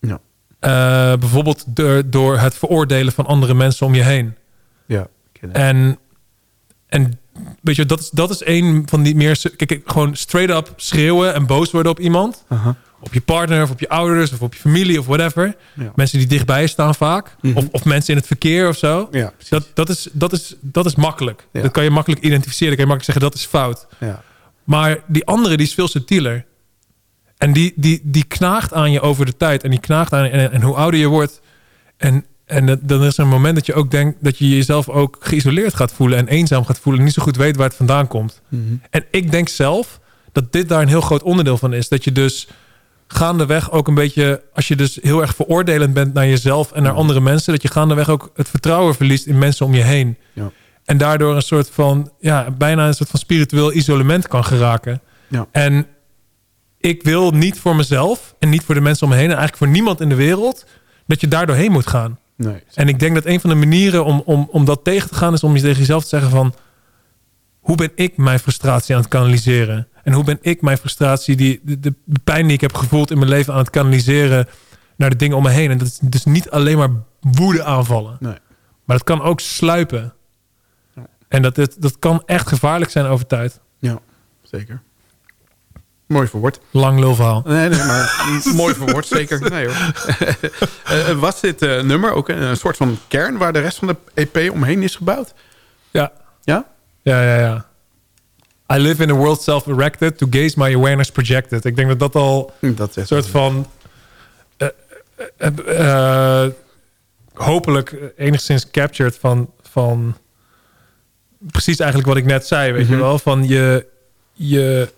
[SPEAKER 5] Ja.
[SPEAKER 6] Eh, bijvoorbeeld door, door het veroordelen van andere mensen om je heen.
[SPEAKER 5] Ja.
[SPEAKER 6] En, en weet je, dat is, dat is een van die meer... Kijk, gewoon straight up schreeuwen en boos worden op iemand. Op je partner of op je ouders of op je familie of whatever.
[SPEAKER 5] Ja. Mhm.
[SPEAKER 6] Mensen die dichtbij je staan vaak. of, of mensen in het verkeer of zo.
[SPEAKER 5] Ja,
[SPEAKER 6] dat, dat, is, dat, is, dat is makkelijk.
[SPEAKER 5] Ja.
[SPEAKER 6] Dat kan je makkelijk identificeren. Dan kan je makkelijk zeggen dat is fout.
[SPEAKER 5] Ja.
[SPEAKER 6] Maar die andere die is veel subtieler. En die, die, die knaagt aan je over de tijd. En die knaagt aan en, en hoe ouder je wordt. En, en dat- dan is er een moment dat je ook denkt dat je jezelf ook geïsoleerd gaat voelen. En eenzaam gaat voelen. En niet zo goed weet waar het vandaan komt. En ik denk zelf dat dit daar een heel groot onderdeel van is. Dat je dus gaandeweg ook een beetje... Als je dus heel erg veroordelend bent naar jezelf en naar andere mensen... dat je gaandeweg ook het vertrouwen verliest in mensen om je heen.
[SPEAKER 5] Ja.
[SPEAKER 6] En daardoor een soort van... Ja, bijna een soort van spiritueel isolement kan geraken.
[SPEAKER 5] Ja.
[SPEAKER 6] En ik wil niet voor mezelf en niet voor de mensen om me heen... en eigenlijk voor niemand in de wereld... dat je daar doorheen moet gaan.
[SPEAKER 5] Nee.
[SPEAKER 6] En ik denk dat een van de manieren om, om, om dat tegen te gaan... is om je tegen jezelf te zeggen van... hoe ben ik mijn frustratie aan het kanaliseren? En hoe ben ik mijn frustratie, die, de, de pijn die ik heb gevoeld in mijn leven... aan het kanaliseren naar de dingen om me heen? En dat is dus niet alleen maar woede aanvallen.
[SPEAKER 5] Nee.
[SPEAKER 6] Maar dat kan ook sluipen. En dat, het, dat kan echt gevaarlijk zijn over tijd.
[SPEAKER 5] Ja, zeker. Mooi verwoord.
[SPEAKER 6] Lang lulverhaal.
[SPEAKER 5] Nee, nee, maar mooi verwoord, zeker. Nee hoor. Eh, eh, was dit eh, nummer ook een, een soort van kern waar de rest van de EP omheen is gebouwd?
[SPEAKER 6] Ja,
[SPEAKER 5] Ja?
[SPEAKER 6] ja, ja, ja. I live in a world self-erected to gaze my awareness projected. Ik denk dat dat al
[SPEAKER 5] Dat is
[SPEAKER 6] een soort van... eh, eh, eh, hopelijk enigszins captured van, van... Precies eigenlijk wat ik net zei, weet je wel? Van je... je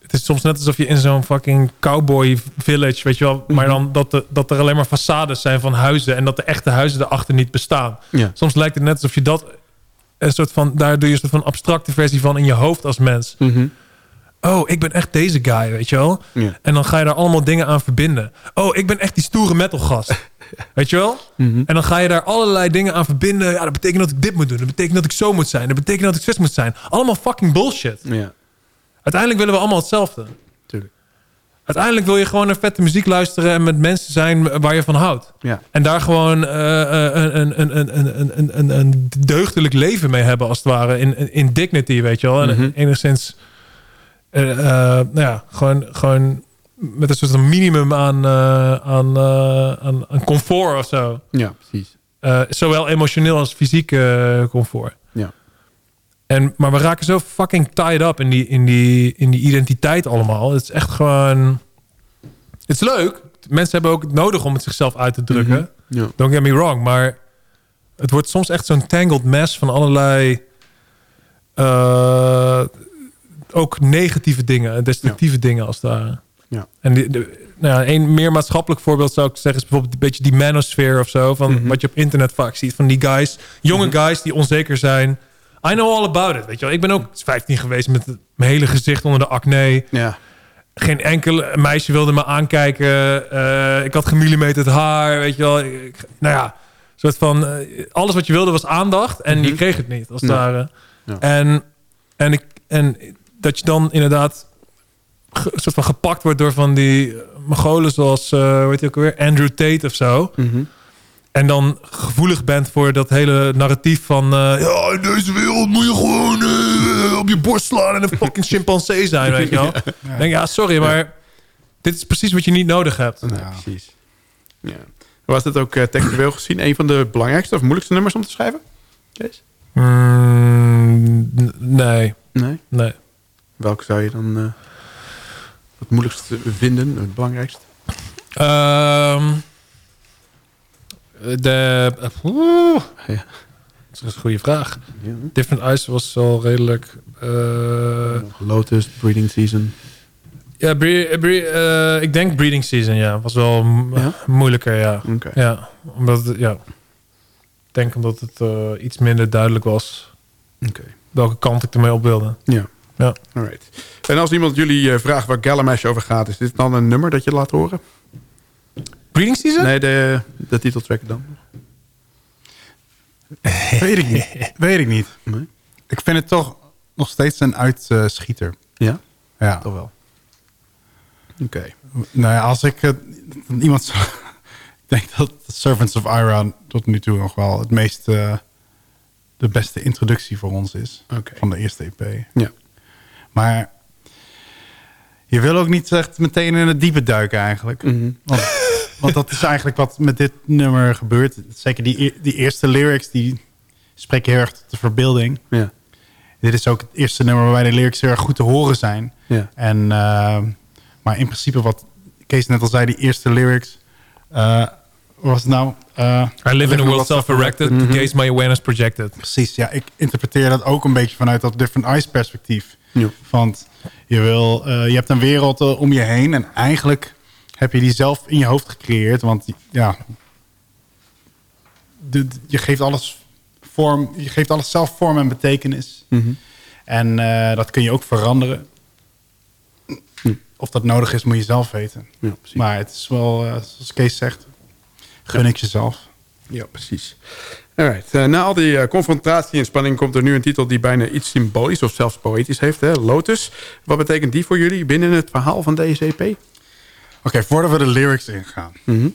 [SPEAKER 6] het is soms net alsof je in zo'n fucking cowboy village, weet je wel. Maar dan dat, de, dat er alleen maar façades zijn van huizen. En dat de echte huizen erachter niet bestaan.
[SPEAKER 5] Ja.
[SPEAKER 6] Soms lijkt het net alsof je dat een soort van... Daar doe je een soort van abstracte versie van in je hoofd als mens. Oh, ik ben echt deze guy, weet je wel.
[SPEAKER 5] Ja.
[SPEAKER 6] En dan ga je daar allemaal dingen aan verbinden. Oh, ik ben echt die stoere metalgast. weet je wel? En dan ga je daar allerlei dingen aan verbinden. Ja, dat betekent dat ik dit moet doen. Dat betekent dat ik zo moet zijn. Dat betekent dat ik zus moet zijn. Allemaal fucking bullshit.
[SPEAKER 5] Ja,
[SPEAKER 6] Uiteindelijk willen we allemaal hetzelfde.
[SPEAKER 5] tuurlijk.
[SPEAKER 6] Uiteindelijk wil je gewoon een vette muziek luisteren... en met mensen zijn waar je van houdt.
[SPEAKER 5] Ja.
[SPEAKER 6] En daar gewoon uh, een, een, een, een, een, deugdelijk leven mee hebben, als het ware. In, in dignity, weet je wel. En mhm. enigszins... Eh, nou ja, gewoon, gewoon met een soort van minimum aan, aan, aan, aan, comfort of zo.
[SPEAKER 5] Ja, precies.
[SPEAKER 6] zowel emotioneel als fysiek comfort. En, maar we raken zo fucking tied up in die, in, die, in die identiteit allemaal. Het is echt gewoon... Het is leuk. Mensen hebben ook nodig om het zichzelf uit te drukken.
[SPEAKER 5] Ja.
[SPEAKER 6] Don't get me wrong. Maar het wordt soms echt zo'n tangled mess van allerlei... eh, ook negatieve dingen, destructieve dingen als het ware.
[SPEAKER 5] Ja.
[SPEAKER 6] En die, de, nou een meer maatschappelijk voorbeeld zou ik zeggen... is bijvoorbeeld een beetje die manosphere of zo. Van Wat je op internet vaak ziet. Van die guys, jonge guys die onzeker zijn. I know all about it. Weet je wel. Ik ben ook 15 geweest met mijn hele gezicht onder de acne.
[SPEAKER 5] Ja.
[SPEAKER 6] Geen enkel meisje wilde me aankijken. Eh, ik had gemillimeterd haar, weet je wel. Ik- nou ja, soort van, eh, alles wat je wilde was aandacht en je kreeg het niet, als het
[SPEAKER 7] Ja.
[SPEAKER 6] ware.
[SPEAKER 7] Ja.
[SPEAKER 6] En, en, ik, en dat je dan inderdaad ge- soort van gepakt wordt door van die Mongolen zoals, eh weet je ook weer, Andrew Tate of zo.
[SPEAKER 7] Mhm.
[SPEAKER 6] En dan gevoelig bent voor dat hele narratief van... eh, ja, in deze wereld moet je gewoon eh, op je borst slaan en een fucking chimpansee zijn, weet je wel. Ik Denk, ja, sorry, maar dit is precies wat je niet nodig hebt.
[SPEAKER 7] Nee, precies. Ja. Was het ook eh, textueel gezien een van de belangrijkste of moeilijkste nummers om te schrijven? Kees?
[SPEAKER 6] Mm, nee,
[SPEAKER 7] Nee.
[SPEAKER 6] nee.
[SPEAKER 7] Welke zou je dan eh, het moeilijkste vinden, het belangrijkste?
[SPEAKER 6] Ehm, de... eh, oeh,
[SPEAKER 7] Ja.
[SPEAKER 6] dat is een goede vraag.
[SPEAKER 7] Ja.
[SPEAKER 6] Different Ice was al redelijk... eh,
[SPEAKER 7] Lotus, Breeding Season.
[SPEAKER 6] ja, bre- bre- eh, ik denk Breeding Season, ja. Was wel
[SPEAKER 7] Ja?
[SPEAKER 6] moeilijker, ja. Ja, omdat het, ja. Ik denk omdat het eh, iets minder duidelijk was
[SPEAKER 7] Oké.
[SPEAKER 6] welke kant ik ermee op wilde.
[SPEAKER 7] Ja.
[SPEAKER 6] Ja.
[SPEAKER 7] Alright. En als iemand jullie eh, vraagt waar Gallamash over gaat, is dit dan een nummer dat je laat horen?
[SPEAKER 6] Breeding Season?
[SPEAKER 7] Nee, de, de titeltrack dan.
[SPEAKER 8] Weet ik niet. Weet ik niet.
[SPEAKER 7] Nee?
[SPEAKER 8] Ik vind het toch nog steeds een uitschieter.
[SPEAKER 7] Ja?
[SPEAKER 8] Ja.
[SPEAKER 7] Toch wel. Oké.
[SPEAKER 8] Nou ja, als ik het iemand zou... ik denk dat Servants of Iron tot nu toe nog wel het meest... eh, de beste introductie voor ons is. Van de eerste EP.
[SPEAKER 7] Ja.
[SPEAKER 8] Maar je wil ook niet echt meteen in het diepe duiken eigenlijk. Want, want dat is eigenlijk wat met dit nummer gebeurt. Zeker die, die eerste lyrics, die spreken heel erg tot de verbeelding.
[SPEAKER 7] Ja.
[SPEAKER 8] Dit is ook het eerste nummer waarbij de lyrics heel erg goed te horen zijn.
[SPEAKER 7] Ja.
[SPEAKER 8] En, eh, maar in principe wat Kees net al zei, die eerste lyrics... eh, wat was het nou? Eh,
[SPEAKER 6] I live in a world self-erected, to gaze my awareness projected.
[SPEAKER 8] Precies, ja. Ik interpreteer dat ook een beetje vanuit dat different eyes perspectief.
[SPEAKER 7] Ja.
[SPEAKER 8] Want je, wil, eh, je hebt een wereld eh, om je heen en eigenlijk heb je die zelf in je hoofd gecreëerd. Want ja, de- de- je, geeft alles vorm, je geeft alles zelf vorm en betekenis.
[SPEAKER 7] Mhm.
[SPEAKER 8] En eh, dat kun je ook veranderen. Of dat nodig is, moet je zelf weten.
[SPEAKER 7] Ja.
[SPEAKER 8] Maar het is wel, eh, zoals Kees zegt, gun ik jezelf.
[SPEAKER 7] Ja, precies. Alright. eh, na al die confrontatie en spanning komt er nu een titel die bijna iets symbolisch of zelfs poëtisch heeft. Hè? Lotus. Wat betekent die voor jullie binnen het verhaal van deze EP?
[SPEAKER 8] Oké, voordat we de lyrics ingaan.
[SPEAKER 7] Mhm.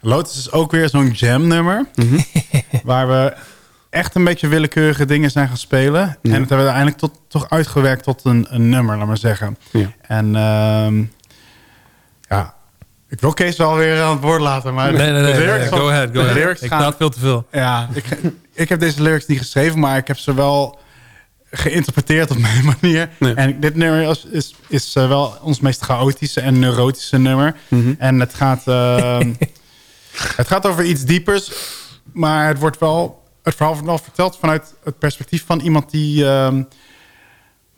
[SPEAKER 8] Lotus is ook weer zo'n jam nummer. waar we echt een beetje willekeurige dingen zijn gaan spelen. En het hebben we uiteindelijk tot, toch uitgewerkt tot een, een nummer, laat maar zeggen.
[SPEAKER 7] Ja.
[SPEAKER 8] En ehm, ja, ik wil Kees wel weer aan het woord laten. Maar
[SPEAKER 6] Nee, nee, nee.
[SPEAKER 8] de lyrics
[SPEAKER 6] nee. Go ahead, go ahead. Ik praat veel te veel.
[SPEAKER 8] Ja, ik, ik heb deze lyrics niet geschreven, maar ik heb ze wel geïnterpreteerd op mijn manier.
[SPEAKER 7] Nee.
[SPEAKER 8] En dit nummer is, is, is eh, wel ons meest chaotische en neurotische nummer. En het gaat, ehm, het gaat over iets diepers, maar het wordt wel, het verhaal wordt wel verteld vanuit het perspectief van iemand die ehm,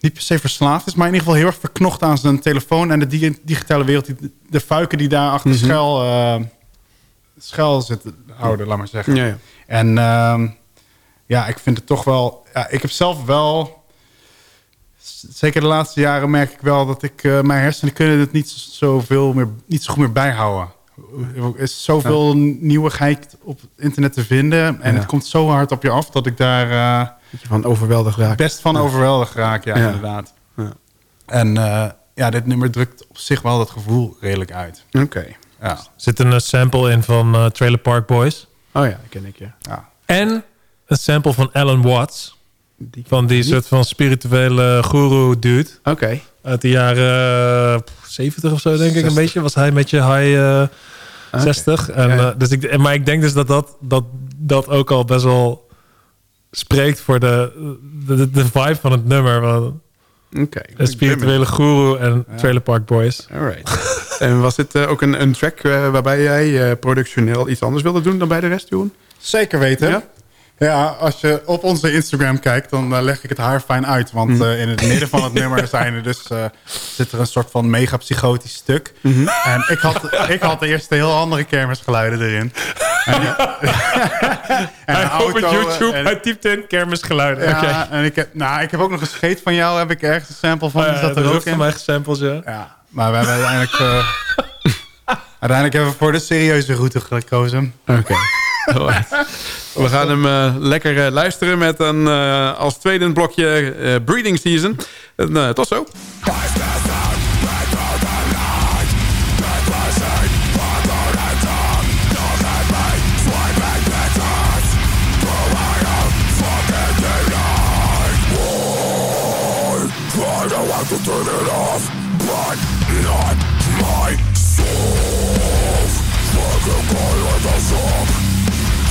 [SPEAKER 8] niet per se verslaafd is, maar in ieder geval heel erg verknocht aan zijn telefoon en de di- digitale wereld, die, de fuiken die daar achter schuil, eh, schuil zitten houden, laat maar zeggen.
[SPEAKER 7] Ja, ja.
[SPEAKER 8] En ehm, ja, ik vind het toch wel... Ja, ik heb zelf wel... Zeker de laatste jaren merk ik wel dat ik... eh, mijn hersenen kunnen het niet zoveel meer... Niet zo goed meer bijhouden. Er is zoveel nieuwigheid op het internet te vinden. En
[SPEAKER 7] Ja.
[SPEAKER 8] het komt zo hard op je af dat ik daar eh,
[SPEAKER 7] Dat je van overweldigd raakt.
[SPEAKER 8] best van overweldigd raak. Ja,
[SPEAKER 7] Ja.
[SPEAKER 8] inderdaad.
[SPEAKER 7] Ja.
[SPEAKER 8] En eh, ja, dit nummer drukt op zich wel dat gevoel redelijk uit.
[SPEAKER 7] Oké.
[SPEAKER 8] Ja.
[SPEAKER 6] Er zit een sample in van Trailer Park Boys.
[SPEAKER 7] Oh ja, dat ken ik, ja.
[SPEAKER 8] ja.
[SPEAKER 6] En een sample van Alan Watts.
[SPEAKER 7] Die-
[SPEAKER 6] Van die soort van spirituele guru dude.
[SPEAKER 7] Oké.
[SPEAKER 6] Uit de jaren eh, 70 of zo, denk ik
[SPEAKER 8] 60.
[SPEAKER 6] een beetje. Was hij met je high eh 60. En,
[SPEAKER 8] Ja, ja.
[SPEAKER 6] eh, dus ik, en- maar ik denk dus dat dat, dat dat ook al best wel spreekt voor de, de, de vibe van het nummer.
[SPEAKER 7] Oké.
[SPEAKER 6] een spirituele guru en Trailer Park Boys.
[SPEAKER 7] Alright. en was dit eh, ook een, een track eh, waarbij jij eh, productioneel iets anders wilde doen dan bij de rest, Joen?
[SPEAKER 8] Zeker weten.
[SPEAKER 7] Ja?
[SPEAKER 8] Ja? als je op onze Instagram kijkt, dan eh, leg ik het haar fijn uit. Want
[SPEAKER 7] Mhm.
[SPEAKER 8] eh, in het midden van het nummer zijn er dus, eh, zit er een soort van mega psychotisch stuk.
[SPEAKER 7] Mhm.
[SPEAKER 8] En ik had, ik had eerst heel andere kermisgeluiden erin. En, en een auto, en-
[SPEAKER 6] hij typt in kermisgeluiden.
[SPEAKER 8] ja, en ik heb, nou, ik heb ook nog een scheet van jou, heb ik ergens een sample van.
[SPEAKER 6] Oh ja,
[SPEAKER 8] zat er ook
[SPEAKER 6] van
[SPEAKER 8] in.
[SPEAKER 6] mij gesampeld, ja.
[SPEAKER 8] Ja, maar we hebben uiteindelijk... uiteindelijk hebben we voor de serieuze route gekozen.
[SPEAKER 7] Oké. We gaan hem eh, lekker eh, luisteren met een, eh, als tweede blokje Breeding Season. En, eh, tot zo.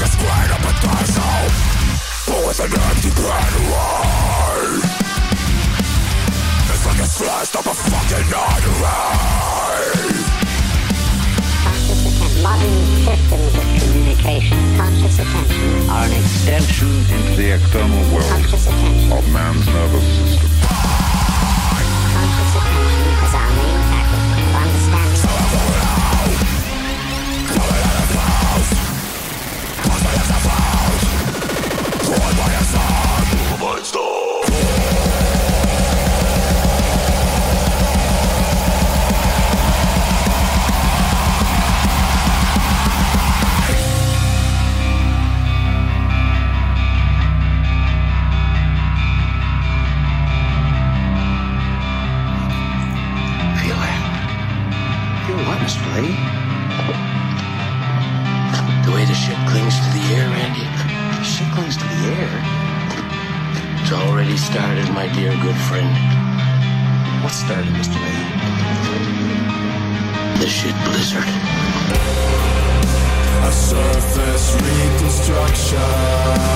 [SPEAKER 11] раскрыла под It's like a slice of a fucking artery Modern systems of communication, conscious attention,
[SPEAKER 12] are an extension into the external world of man's nervous system.
[SPEAKER 11] Conscious attention our main faculty. Why, why,
[SPEAKER 12] why, why, why, why, destruction.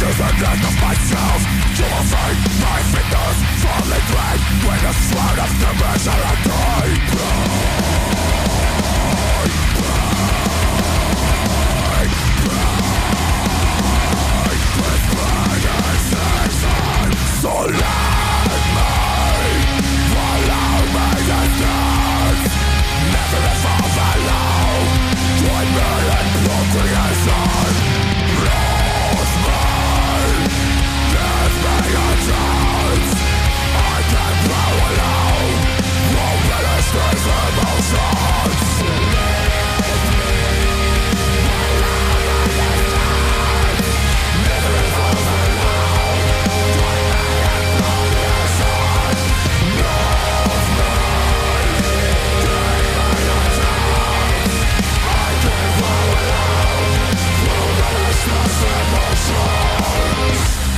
[SPEAKER 12] to the end of myself To avoid my fingers falling rain When the
[SPEAKER 10] shroud of the measure I die Blind, blind, blind With blinding season So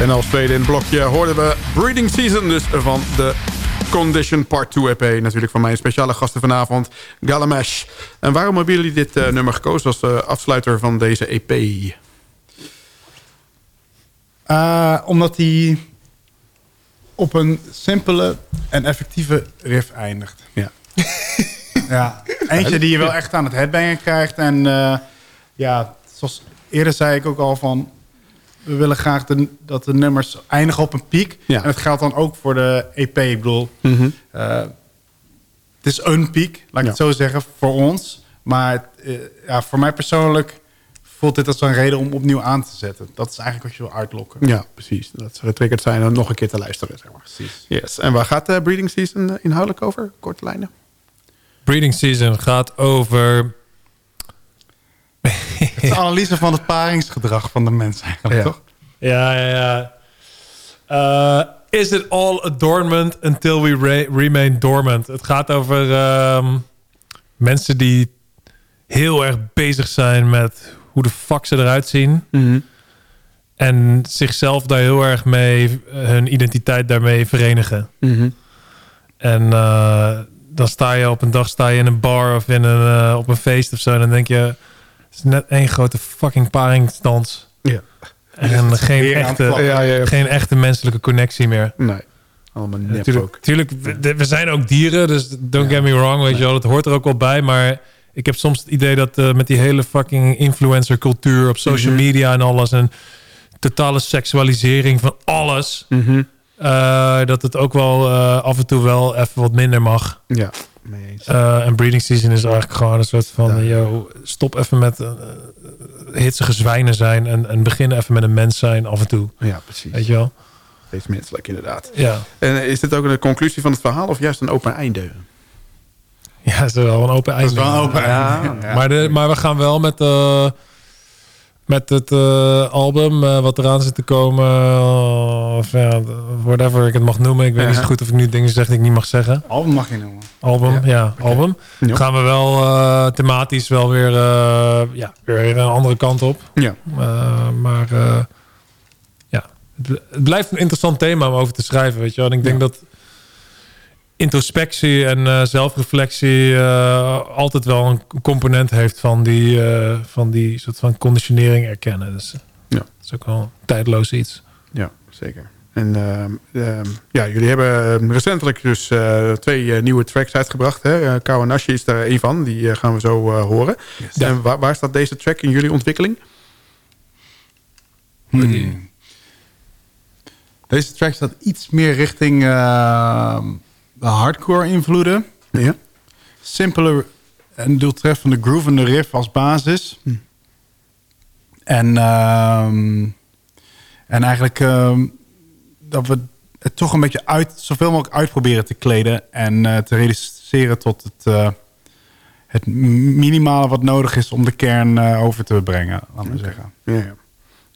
[SPEAKER 7] En als tweede in het blokje hoorden we Breeding Season, dus van de Condition Part 2 EP. Natuurlijk van mijn speciale gasten vanavond, Galamesh. En waarom hebben jullie dit eh, nummer gekozen als eh, afsluiter van deze EP?
[SPEAKER 8] Eh, omdat hij op een simpele en effectieve riff eindigt.
[SPEAKER 7] Ja.
[SPEAKER 8] Ja, eentje die je wel echt aan het headbangen krijgt. En eh, ja, zoals eerder zei ik ook al van... we willen graag de, dat de nummers eindigen op een piek.
[SPEAKER 7] Ja.
[SPEAKER 8] En het geldt dan ook voor de EP. Ik bedoel,
[SPEAKER 7] Mhm.
[SPEAKER 8] eh, het is een piek, laat ik
[SPEAKER 7] Ja.
[SPEAKER 8] het zo zeggen, voor ons. Maar eh, ja, voor mij persoonlijk voelt dit als een reden om opnieuw aan te zetten. Dat is eigenlijk wat je wil uitlokken.
[SPEAKER 7] Ja, precies. Dat ze getriggerd zijn om nog een keer te luisteren. Zeg maar.
[SPEAKER 8] Precies.
[SPEAKER 7] Yes. En waar gaat de Breeding Season inhoudelijk over? Korte lijnen.
[SPEAKER 6] Breeding season gaat over...
[SPEAKER 8] Het is een analyse van het paringsgedrag van de mens eigenlijk,
[SPEAKER 7] Ja.
[SPEAKER 8] toch?
[SPEAKER 6] Ja, ja, ja. Eh, is it all adornment until we re- remain dormant? Het gaat over ehm, mensen die heel erg bezig zijn met hoe de fuck ze eruit zien. En zichzelf daar heel erg mee, hun identiteit daarmee verenigen. En eh, dan sta je op een dag sta je in een bar of in een, eh, op een feest of zo. En dan denk je, het is net één grote fucking paringsdans.
[SPEAKER 7] Ja.
[SPEAKER 6] En geen echte,
[SPEAKER 8] klappen.
[SPEAKER 7] Ja, ja, ja.
[SPEAKER 6] geen echte menselijke connectie meer.
[SPEAKER 7] Nee. Allemaal nep
[SPEAKER 6] Natuurlijk,
[SPEAKER 7] ook.
[SPEAKER 6] tuurlijk, we, we zijn ook dieren, dus don't get me wrong, weet je wel. Het hoort er ook wel bij, maar ik heb soms het idee dat eh, met die hele fucking influencer cultuur op social
[SPEAKER 7] Mhm.
[SPEAKER 6] media en alles en totale seksualisering van alles,
[SPEAKER 7] Mhm.
[SPEAKER 6] Eh, dat het ook wel eh, af en toe wel even wat minder mag.
[SPEAKER 7] Ja, mee eens.
[SPEAKER 6] Eh, en breeding season is eigenlijk gewoon een soort van, yo, stop even met hitsige zwijnen zijn en, en begin even met een mens zijn af en toe.
[SPEAKER 7] Ja, precies.
[SPEAKER 6] Weet je wel?
[SPEAKER 7] Steeds menselijk, inderdaad.
[SPEAKER 6] Ja.
[SPEAKER 7] En is dit ook een conclusie van het verhaal of juist een open einde?
[SPEAKER 6] Ja, het is wel een open
[SPEAKER 8] Dat
[SPEAKER 6] einde.
[SPEAKER 8] is wel een open
[SPEAKER 7] Ja.
[SPEAKER 8] einde. Ja.
[SPEAKER 6] Maar, de, maar we gaan wel met, met het eh, album eh, wat eraan zit te komen. eh, of ja, whatever ik het mag noemen. Ik weet niet zo goed of ik nu dingen zeg die ik niet mag zeggen.
[SPEAKER 8] Album mag je noemen.
[SPEAKER 6] Album, ja, album.
[SPEAKER 7] Ja.
[SPEAKER 6] Gaan we wel eh, thematisch wel weer, eh, ja, weer een andere kant op.
[SPEAKER 7] Ja.
[SPEAKER 6] Eh, maar eh, ja, het blijft een interessant thema om over te schrijven. Weet je wel. En ik denk dat introspectie en eh, zelfreflectie eh, altijd wel een component heeft van die, eh, van die soort van conditionering erkennen. Dus
[SPEAKER 7] Ja.
[SPEAKER 6] dat is ook wel een tijdloos iets.
[SPEAKER 7] Ja, zeker. En ehm, ehm, ja, jullie hebben ehm, recentelijk dus eh, twee nieuwe tracks uitgebracht. Hè? Uh, Kawanashi is daar een van, die eh, gaan we zo eh, horen. En waar, waar staat deze track in jullie ontwikkeling?
[SPEAKER 8] Hmm. Deze track staat iets meer richting eh, de hardcore invloeden.
[SPEAKER 7] Ja.
[SPEAKER 8] Simpeler en doeltreffende groove en de riff als basis. En, ehm, en eigenlijk ehm, dat we het toch een beetje uit, zoveel mogelijk uitproberen te kleden. En eh, te reduceren tot het, eh, het minimale wat nodig is om de kern eh, over te brengen. Laat maar zeggen.
[SPEAKER 7] Ja, ja.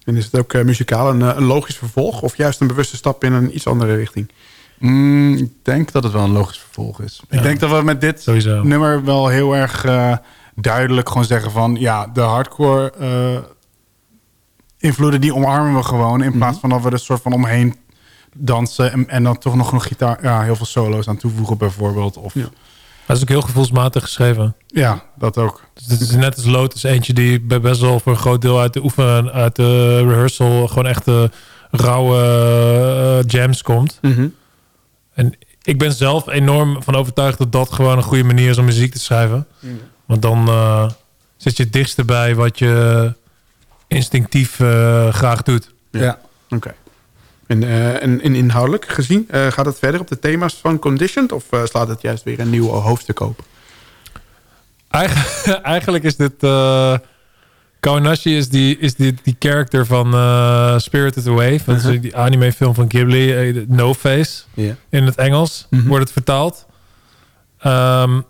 [SPEAKER 7] En is het ook muzikaal een, een logisch vervolg of juist een bewuste stap in een iets andere richting?
[SPEAKER 8] Mm, ik denk dat het wel een logisch vervolg is. Ik denk dat we met dit
[SPEAKER 6] Sowieso.
[SPEAKER 8] nummer wel heel erg eh, duidelijk gewoon zeggen van... ja, de hardcore eh, invloeden die omarmen we gewoon... in plaats van dat we er soort van omheen dansen... en, en dan toch nog een gitaar, ja, heel veel solo's aan toevoegen bijvoorbeeld. Of, ja.
[SPEAKER 6] Dat is ook heel gevoelsmatig geschreven.
[SPEAKER 8] dat ook.
[SPEAKER 6] Dus het is net als Lotus eentje die bij best wel voor een groot deel uit de oefenen, uit de rehearsal, gewoon echt de rauwe eh, jams komt. En ik ben zelf enorm van overtuigd dat dat gewoon een goede manier is om muziek te schrijven. Want dan eh, zit je het dichtst bij wat je instinctief eh, graag doet.
[SPEAKER 7] Ja. Oké. En, eh, en, en inhoudelijk gezien, eh, gaat het verder op de thema's van Conditioned... of slaat het juist weer een nieuw hoofdstuk open?
[SPEAKER 6] Eigen- eigenlijk is dit... Kawanashi is die, is die, die character van eh, Spirited Away. Dat is die anime film van Ghibli. eh, no Face. In het Engels wordt het vertaald. Ehm,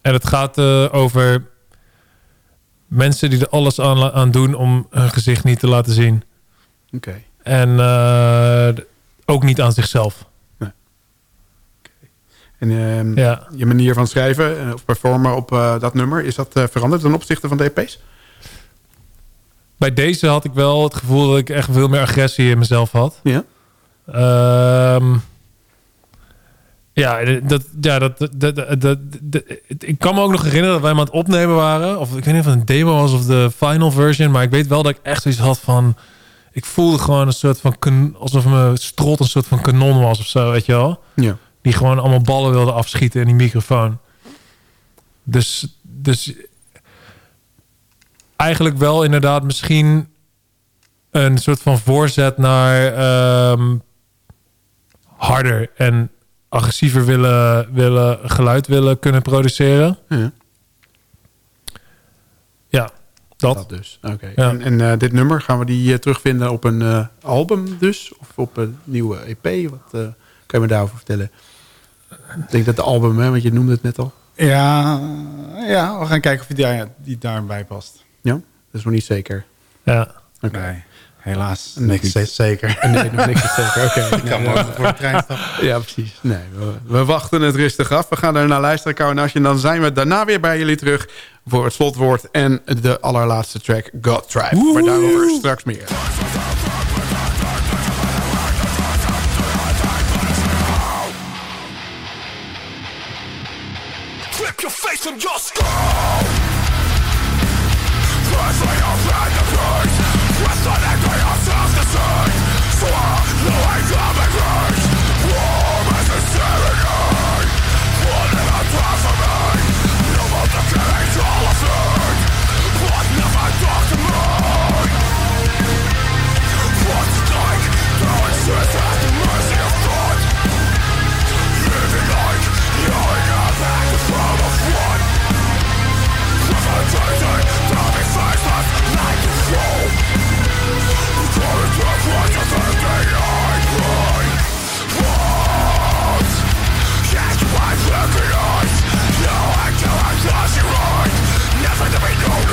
[SPEAKER 6] en het gaat eh, over mensen die er alles aan, aan doen om hun gezicht niet te laten zien.
[SPEAKER 7] Oké.
[SPEAKER 6] En ook niet aan zichzelf.
[SPEAKER 7] En ehm,
[SPEAKER 6] Ja.
[SPEAKER 7] je manier van schrijven of performen op dat nummer... is dat veranderd ten opzichte van de EP's?
[SPEAKER 6] Bij deze had ik wel het gevoel dat ik echt veel meer agressie in mezelf had.
[SPEAKER 7] Ja.
[SPEAKER 6] Ehm, ja, dat, ja dat, dat, dat, dat- ik kan me ook nog herinneren dat wij aan het opnemen waren. Of ik weet niet of het een demo was of de final version. Maar ik weet wel dat ik echt zoiets had van... Ik voelde gewoon een soort van... Alsof mijn strot een soort van kanon was of zo, weet je wel.
[SPEAKER 7] Ja.
[SPEAKER 6] Die gewoon allemaal ballen wilde afschieten in die microfoon. Dus, dus eigenlijk wel inderdaad misschien een soort van voorzet naar ehm, harder en agressiever willen, willen geluid willen kunnen produceren.
[SPEAKER 7] Ja.
[SPEAKER 6] Ja, dat.
[SPEAKER 7] Dat dus. Oké.
[SPEAKER 6] Ja.
[SPEAKER 7] En, en eh, dit nummer, gaan we die eh, terugvinden op een eh, album dus? Of op een nieuwe EP? Wat eh, kan je me daarover vertellen? Ik denk dat de album, hè, want je noemde het net al.
[SPEAKER 8] Ja, ja we gaan kijken of die, daar, die daarbij past.
[SPEAKER 7] Ja, dat is nog niet zeker.
[SPEAKER 6] Ja.
[SPEAKER 7] Oké.
[SPEAKER 8] Nee, helaas. Niks is zeker.
[SPEAKER 7] Nee, nog niks is zeker. Oké.
[SPEAKER 8] Ik kan morgen voor de trein stappen.
[SPEAKER 7] Ja, precies. Nee, we, we wachten het rustig af. We gaan er naar luisteren, Kaunash. En dan zijn we daarna weer bij jullie terug voor het slotwoord en de allerlaatste track, God Tribe. Maar daarover straks meer.
[SPEAKER 10] Flip your face from your skull. Press on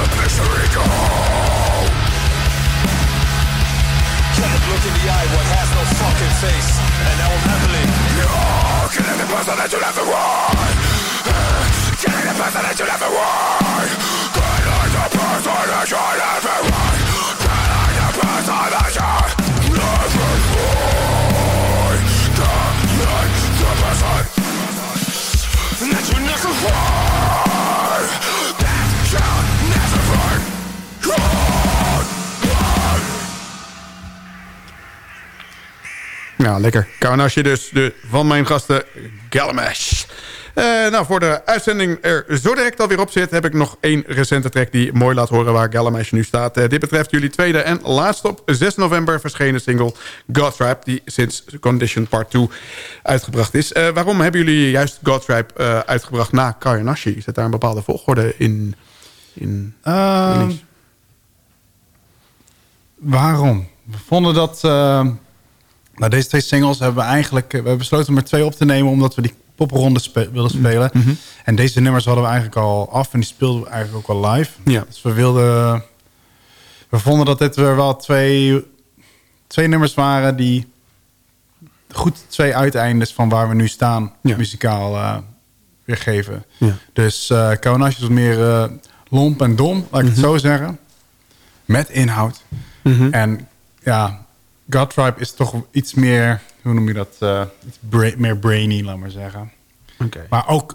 [SPEAKER 10] the mercy of
[SPEAKER 7] lekker. Kaunasje dus, de, van mijn gasten Galamash. Eh, nou, voor de uitzending er zo direct alweer op zit... heb ik nog één recente track die mooi laat horen waar Galamash nu staat. Eh, dit betreft jullie tweede en laatste op 6 november verschenen single Godtrap... die sinds Condition Part 2 uitgebracht is. Eh, waarom hebben jullie juist Godtrap uitgebracht na Kayanashi? Zit daar een bepaalde volgorde in? in
[SPEAKER 8] Ehm, waarom? We vonden dat... eh, nou, deze twee singles hebben we eigenlijk... eh, We hebben besloten om er twee op te nemen... omdat we die popronde spe wilden spelen. En deze nummers hadden we eigenlijk al af... en die speelden we eigenlijk ook al live.
[SPEAKER 7] Ja.
[SPEAKER 8] Dus we wilden... We vonden dat dit weer wel twee, twee nummers waren... die goed twee uiteindes van waar we nu staan...
[SPEAKER 7] Ja.
[SPEAKER 8] muzikaal eh, weergeven.
[SPEAKER 7] Ja.
[SPEAKER 8] Dus uh, Kaunash was meer eh, lomp en dom, laat ik het zo zeggen. Met inhoud. En ja, God Tribe is toch iets meer, hoe noem je dat? eh, iets bra- meer brainy, laat maar zeggen.
[SPEAKER 7] Oké.
[SPEAKER 8] Maar ook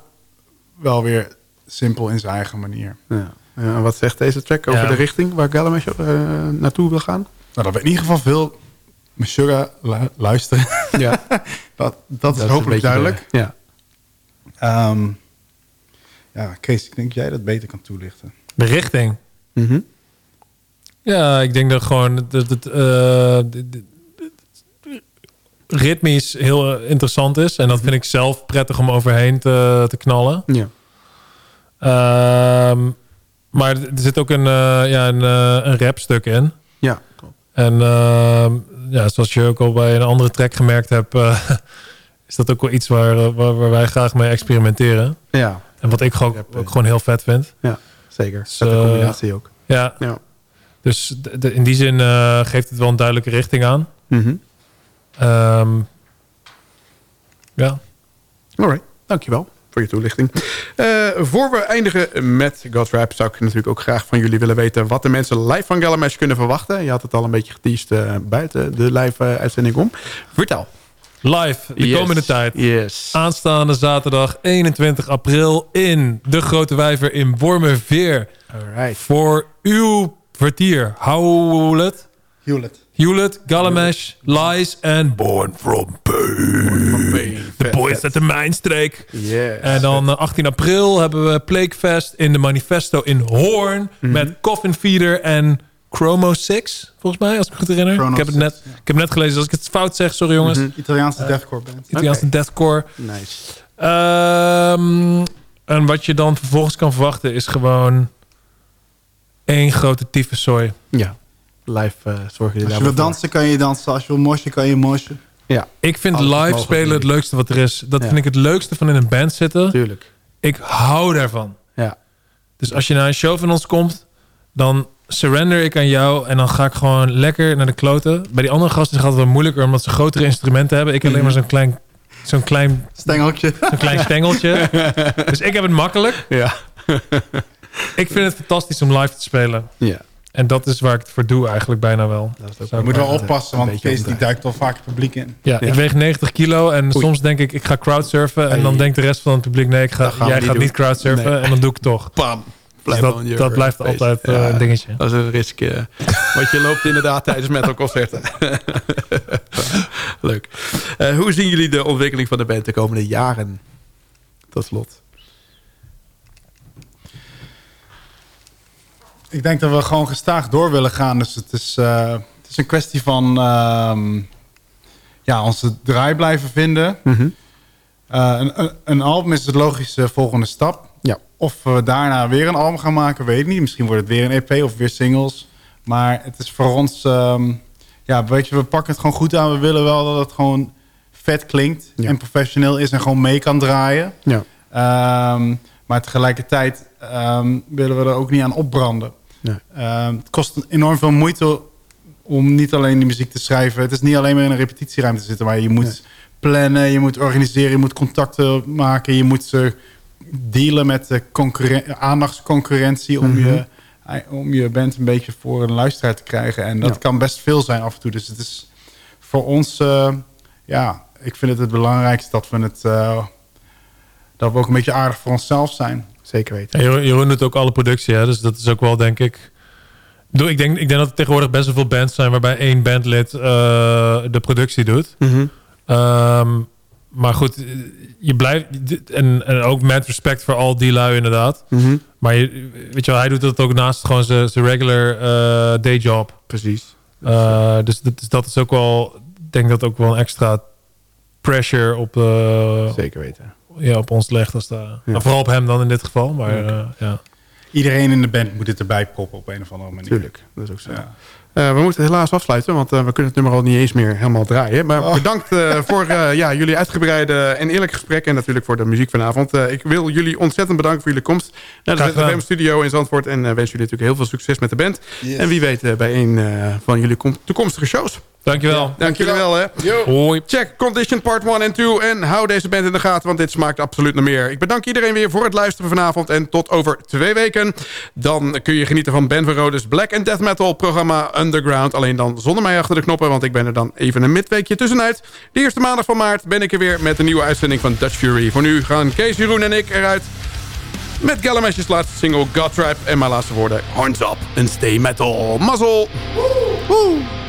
[SPEAKER 8] wel weer simpel in zijn eigen manier.
[SPEAKER 7] Ja. Ja, en wat zegt deze track over
[SPEAKER 8] Ja.
[SPEAKER 7] de richting waar Gallamash eh, naartoe wil gaan?
[SPEAKER 8] Nou, dat we in ieder geval veel Meshuggah lu- luisteren.
[SPEAKER 7] Ja.
[SPEAKER 8] dat, dat, is hopelijk duidelijk.
[SPEAKER 7] de- ja.
[SPEAKER 8] Ehm, ja, Kees, ik denk dat jij dat beter kan toelichten.
[SPEAKER 6] De richting.
[SPEAKER 7] Mhm.
[SPEAKER 6] Ja, ik denk dat gewoon dat het eh, ritmisch heel eh, interessant is. En dat vind ik zelf prettig om overheen te, te knallen.
[SPEAKER 7] Ja.
[SPEAKER 6] Ehm, maar er zit ook een, eh ja, een, een rapstuk in.
[SPEAKER 7] Ja.
[SPEAKER 6] En ehm, ja, zoals je ook al bij een andere track gemerkt hebt... is dat ook wel iets waar, waar, waar wij graag mee experimenteren.
[SPEAKER 7] Ja.
[SPEAKER 6] En wat ik gewoon, ook gewoon heel vet vind.
[SPEAKER 7] Ja, zeker.
[SPEAKER 6] Dus,
[SPEAKER 7] combinatie ook.
[SPEAKER 6] Ja.
[SPEAKER 7] Ja.
[SPEAKER 6] Dus in die zin eh, geeft het wel een duidelijke richting aan.
[SPEAKER 7] Mhm.
[SPEAKER 6] Ehm, ja.
[SPEAKER 7] Alright, dankjewel voor je toelichting. Eh, voor we eindigen met God's Rap... zou ik natuurlijk ook graag van jullie willen weten... wat de mensen live van Gallamash kunnen verwachten. Je had het al een beetje geteased eh, buiten de live-uitzending om. Vertel.
[SPEAKER 6] Live, de
[SPEAKER 7] Yes.
[SPEAKER 6] komende tijd.
[SPEAKER 7] Yes.
[SPEAKER 6] Aanstaande zaterdag 21 april in De Grote Wijver in Wormerveer.
[SPEAKER 7] Alright.
[SPEAKER 6] Voor uw kwartier. Howlet,
[SPEAKER 8] Hewlett.
[SPEAKER 6] Hewlett, Gallamash, Lies en Born From Pain. De boys uit de mijnstreek.
[SPEAKER 7] Yes.
[SPEAKER 6] En dan eh, 18 april hebben we Plaguefest in de Manifesto in Hoorn.
[SPEAKER 7] Mhm.
[SPEAKER 6] Met Coffin Feeder en Chromo 6, volgens mij, als ik me goed herinner.
[SPEAKER 8] Chrono
[SPEAKER 6] ik, heb het
[SPEAKER 8] 6,
[SPEAKER 6] net, ik heb net gelezen, als ik het fout zeg, sorry jongens.
[SPEAKER 7] Mhm.
[SPEAKER 8] Italiaanse deathcore band.
[SPEAKER 6] Italiaanse deathcore.
[SPEAKER 7] Nice.
[SPEAKER 6] Ehm, en wat je dan vervolgens kan verwachten is gewoon één grote tyfuszooi.
[SPEAKER 7] Ja. Live eh zorgen jullie
[SPEAKER 8] Als je wil dansen, kan je dansen. Als je wil mosje, kan je mosje.
[SPEAKER 7] Ja.
[SPEAKER 6] Ik vind
[SPEAKER 7] Alles
[SPEAKER 6] live spelen het leukste wat er is. Dat
[SPEAKER 7] Ja.
[SPEAKER 6] vind ik het leukste van in een band zitten.
[SPEAKER 7] Tuurlijk.
[SPEAKER 6] Ik hou daarvan.
[SPEAKER 7] Ja.
[SPEAKER 6] Dus als je naar een show van ons komt, dan surrender ik aan jou en dan ga ik gewoon lekker naar de kloten. Bij die andere gasten gaat het wel moeilijker omdat ze grotere instrumenten hebben. Ik heb alleen maar zo'n klein, zo'n klein,
[SPEAKER 8] Stengeltje.
[SPEAKER 6] zo'n klein stengeltje. dus ik heb het makkelijk.
[SPEAKER 7] Ja.
[SPEAKER 6] Ik vind het fantastisch om live te spelen.
[SPEAKER 7] Ja.
[SPEAKER 6] En dat is waar ik het voor doe eigenlijk bijna wel.
[SPEAKER 8] Je moet wel oppassen, want Kees die duikt wel vaak het publiek in.
[SPEAKER 6] Ja, ik weeg 90 kilo en soms denk ik, ik ga crowdsurfen. En dan denkt de rest van het publiek, nee, ik ga, jij
[SPEAKER 7] niet
[SPEAKER 6] gaat
[SPEAKER 7] doen.
[SPEAKER 6] niet crowdsurfen.
[SPEAKER 7] Nee.
[SPEAKER 6] En dan doe ik het toch.
[SPEAKER 7] Bam.
[SPEAKER 6] Dus dat, dat blijft
[SPEAKER 7] face.
[SPEAKER 6] altijd eh,
[SPEAKER 7] Ja.
[SPEAKER 6] een dingetje.
[SPEAKER 7] Dat is een risk eh, wat je loopt inderdaad tijdens metalconcerten. Leuk. Eh, hoe zien jullie de ontwikkeling van de band de komende jaren? Tot slot.
[SPEAKER 8] Ik denk dat we gewoon gestaag door willen gaan. Dus het is, eh, het is een kwestie van ehm, ja, onze draai blijven vinden.
[SPEAKER 7] Mhm.
[SPEAKER 8] Eh, een, een, een album is de logische volgende stap.
[SPEAKER 7] Ja.
[SPEAKER 8] Of we daarna weer een album gaan maken, weet ik niet. Misschien wordt het weer een EP of weer singles. Maar het is voor ons... ehm, ja, weet je, we pakken het gewoon goed aan. We willen wel dat het gewoon vet klinkt
[SPEAKER 7] Ja.
[SPEAKER 8] en professioneel is en gewoon mee kan draaien.
[SPEAKER 7] Ja.
[SPEAKER 8] Ehm, maar tegelijkertijd willen we er ook niet aan opbranden.
[SPEAKER 7] Nee.
[SPEAKER 8] Ehm, het kost enorm veel moeite om niet alleen die muziek te schrijven. Het is niet alleen maar in een repetitieruimte zitten... maar je moet plannen, je moet organiseren... je moet contacten maken... je moet ze dealen met de concurren- aandachtsconcurrentie... om,
[SPEAKER 7] Mhm.
[SPEAKER 8] je, om je band een beetje voor een luisteraar te krijgen. En dat
[SPEAKER 7] Ja.
[SPEAKER 8] kan best veel zijn af en toe. Dus het is voor ons... eh, ja, ik vind het het belangrijkste dat we het... eh, dat we ook een beetje aardig voor onszelf zijn.
[SPEAKER 7] Zeker weten.
[SPEAKER 6] Ja, Jeroen, Jeroen doet ook alle productie, hè? dus dat is ook wel, denk ik... Ik denk, ik denk dat er tegenwoordig best wel veel bands zijn... waarbij één bandlid eh, de productie doet.
[SPEAKER 7] Mhm.
[SPEAKER 6] Ehm, maar goed, je blijft... En, en ook met respect voor al die lui inderdaad.
[SPEAKER 7] Mhm.
[SPEAKER 6] Maar je, weet je wel, hij doet dat ook naast gewoon zijn zijn regular eh dayjob.
[SPEAKER 7] Precies.
[SPEAKER 6] Eh, dus, dat, dus dat is ook wel... Ik denk dat ook wel een extra pressure op, eh,
[SPEAKER 7] Zeker weten.
[SPEAKER 6] Ja, op ons legt. Als de, nou, vooral op hem dan in dit geval. Maar eh, ja.
[SPEAKER 8] Iedereen in de band moet het erbij proppen op een of andere manier.
[SPEAKER 7] Tuurlijk, dat is ook zo.
[SPEAKER 8] Ja.
[SPEAKER 7] Eh, we moeten helaas afsluiten, want eh, we kunnen het nummer al niet eens meer helemaal draaien. Maar bedankt eh, voor eh, ja, jullie uitgebreide en eerlijk gesprek. En natuurlijk voor de muziek vanavond. Eh, ik wil jullie ontzettend bedanken voor jullie komst naar de. ZFM Studio in Zandvoort. En eh, wens jullie natuurlijk heel veel succes met de band.
[SPEAKER 8] Yes.
[SPEAKER 7] En wie weet bij een eh, van jullie kom- toekomstige shows.
[SPEAKER 6] Dankjewel.
[SPEAKER 7] Dank jullie wel. Hè.
[SPEAKER 6] Hoi.
[SPEAKER 7] Check Condition Part 1 en 2 en hou deze band in de gaten, want dit smaakt absoluut naar meer. Ik bedank iedereen weer voor het luisteren vanavond en tot over twee weken. Dan kun je genieten van Ben Verrodes Black and Death Metal programma Underground. Alleen dan zonder mij achter de knoppen, want ik ben er dan even een midweekje tussenuit. De eerste maandag van maart ben ik er weer met een nieuwe uitzending van Dutch Fury. Voor nu gaan Kees, Jeroen en ik eruit.
[SPEAKER 10] Met Galamesh's laatste single God Trap. En mijn laatste woorden, horns up and stay metal. Mazzel! Woe!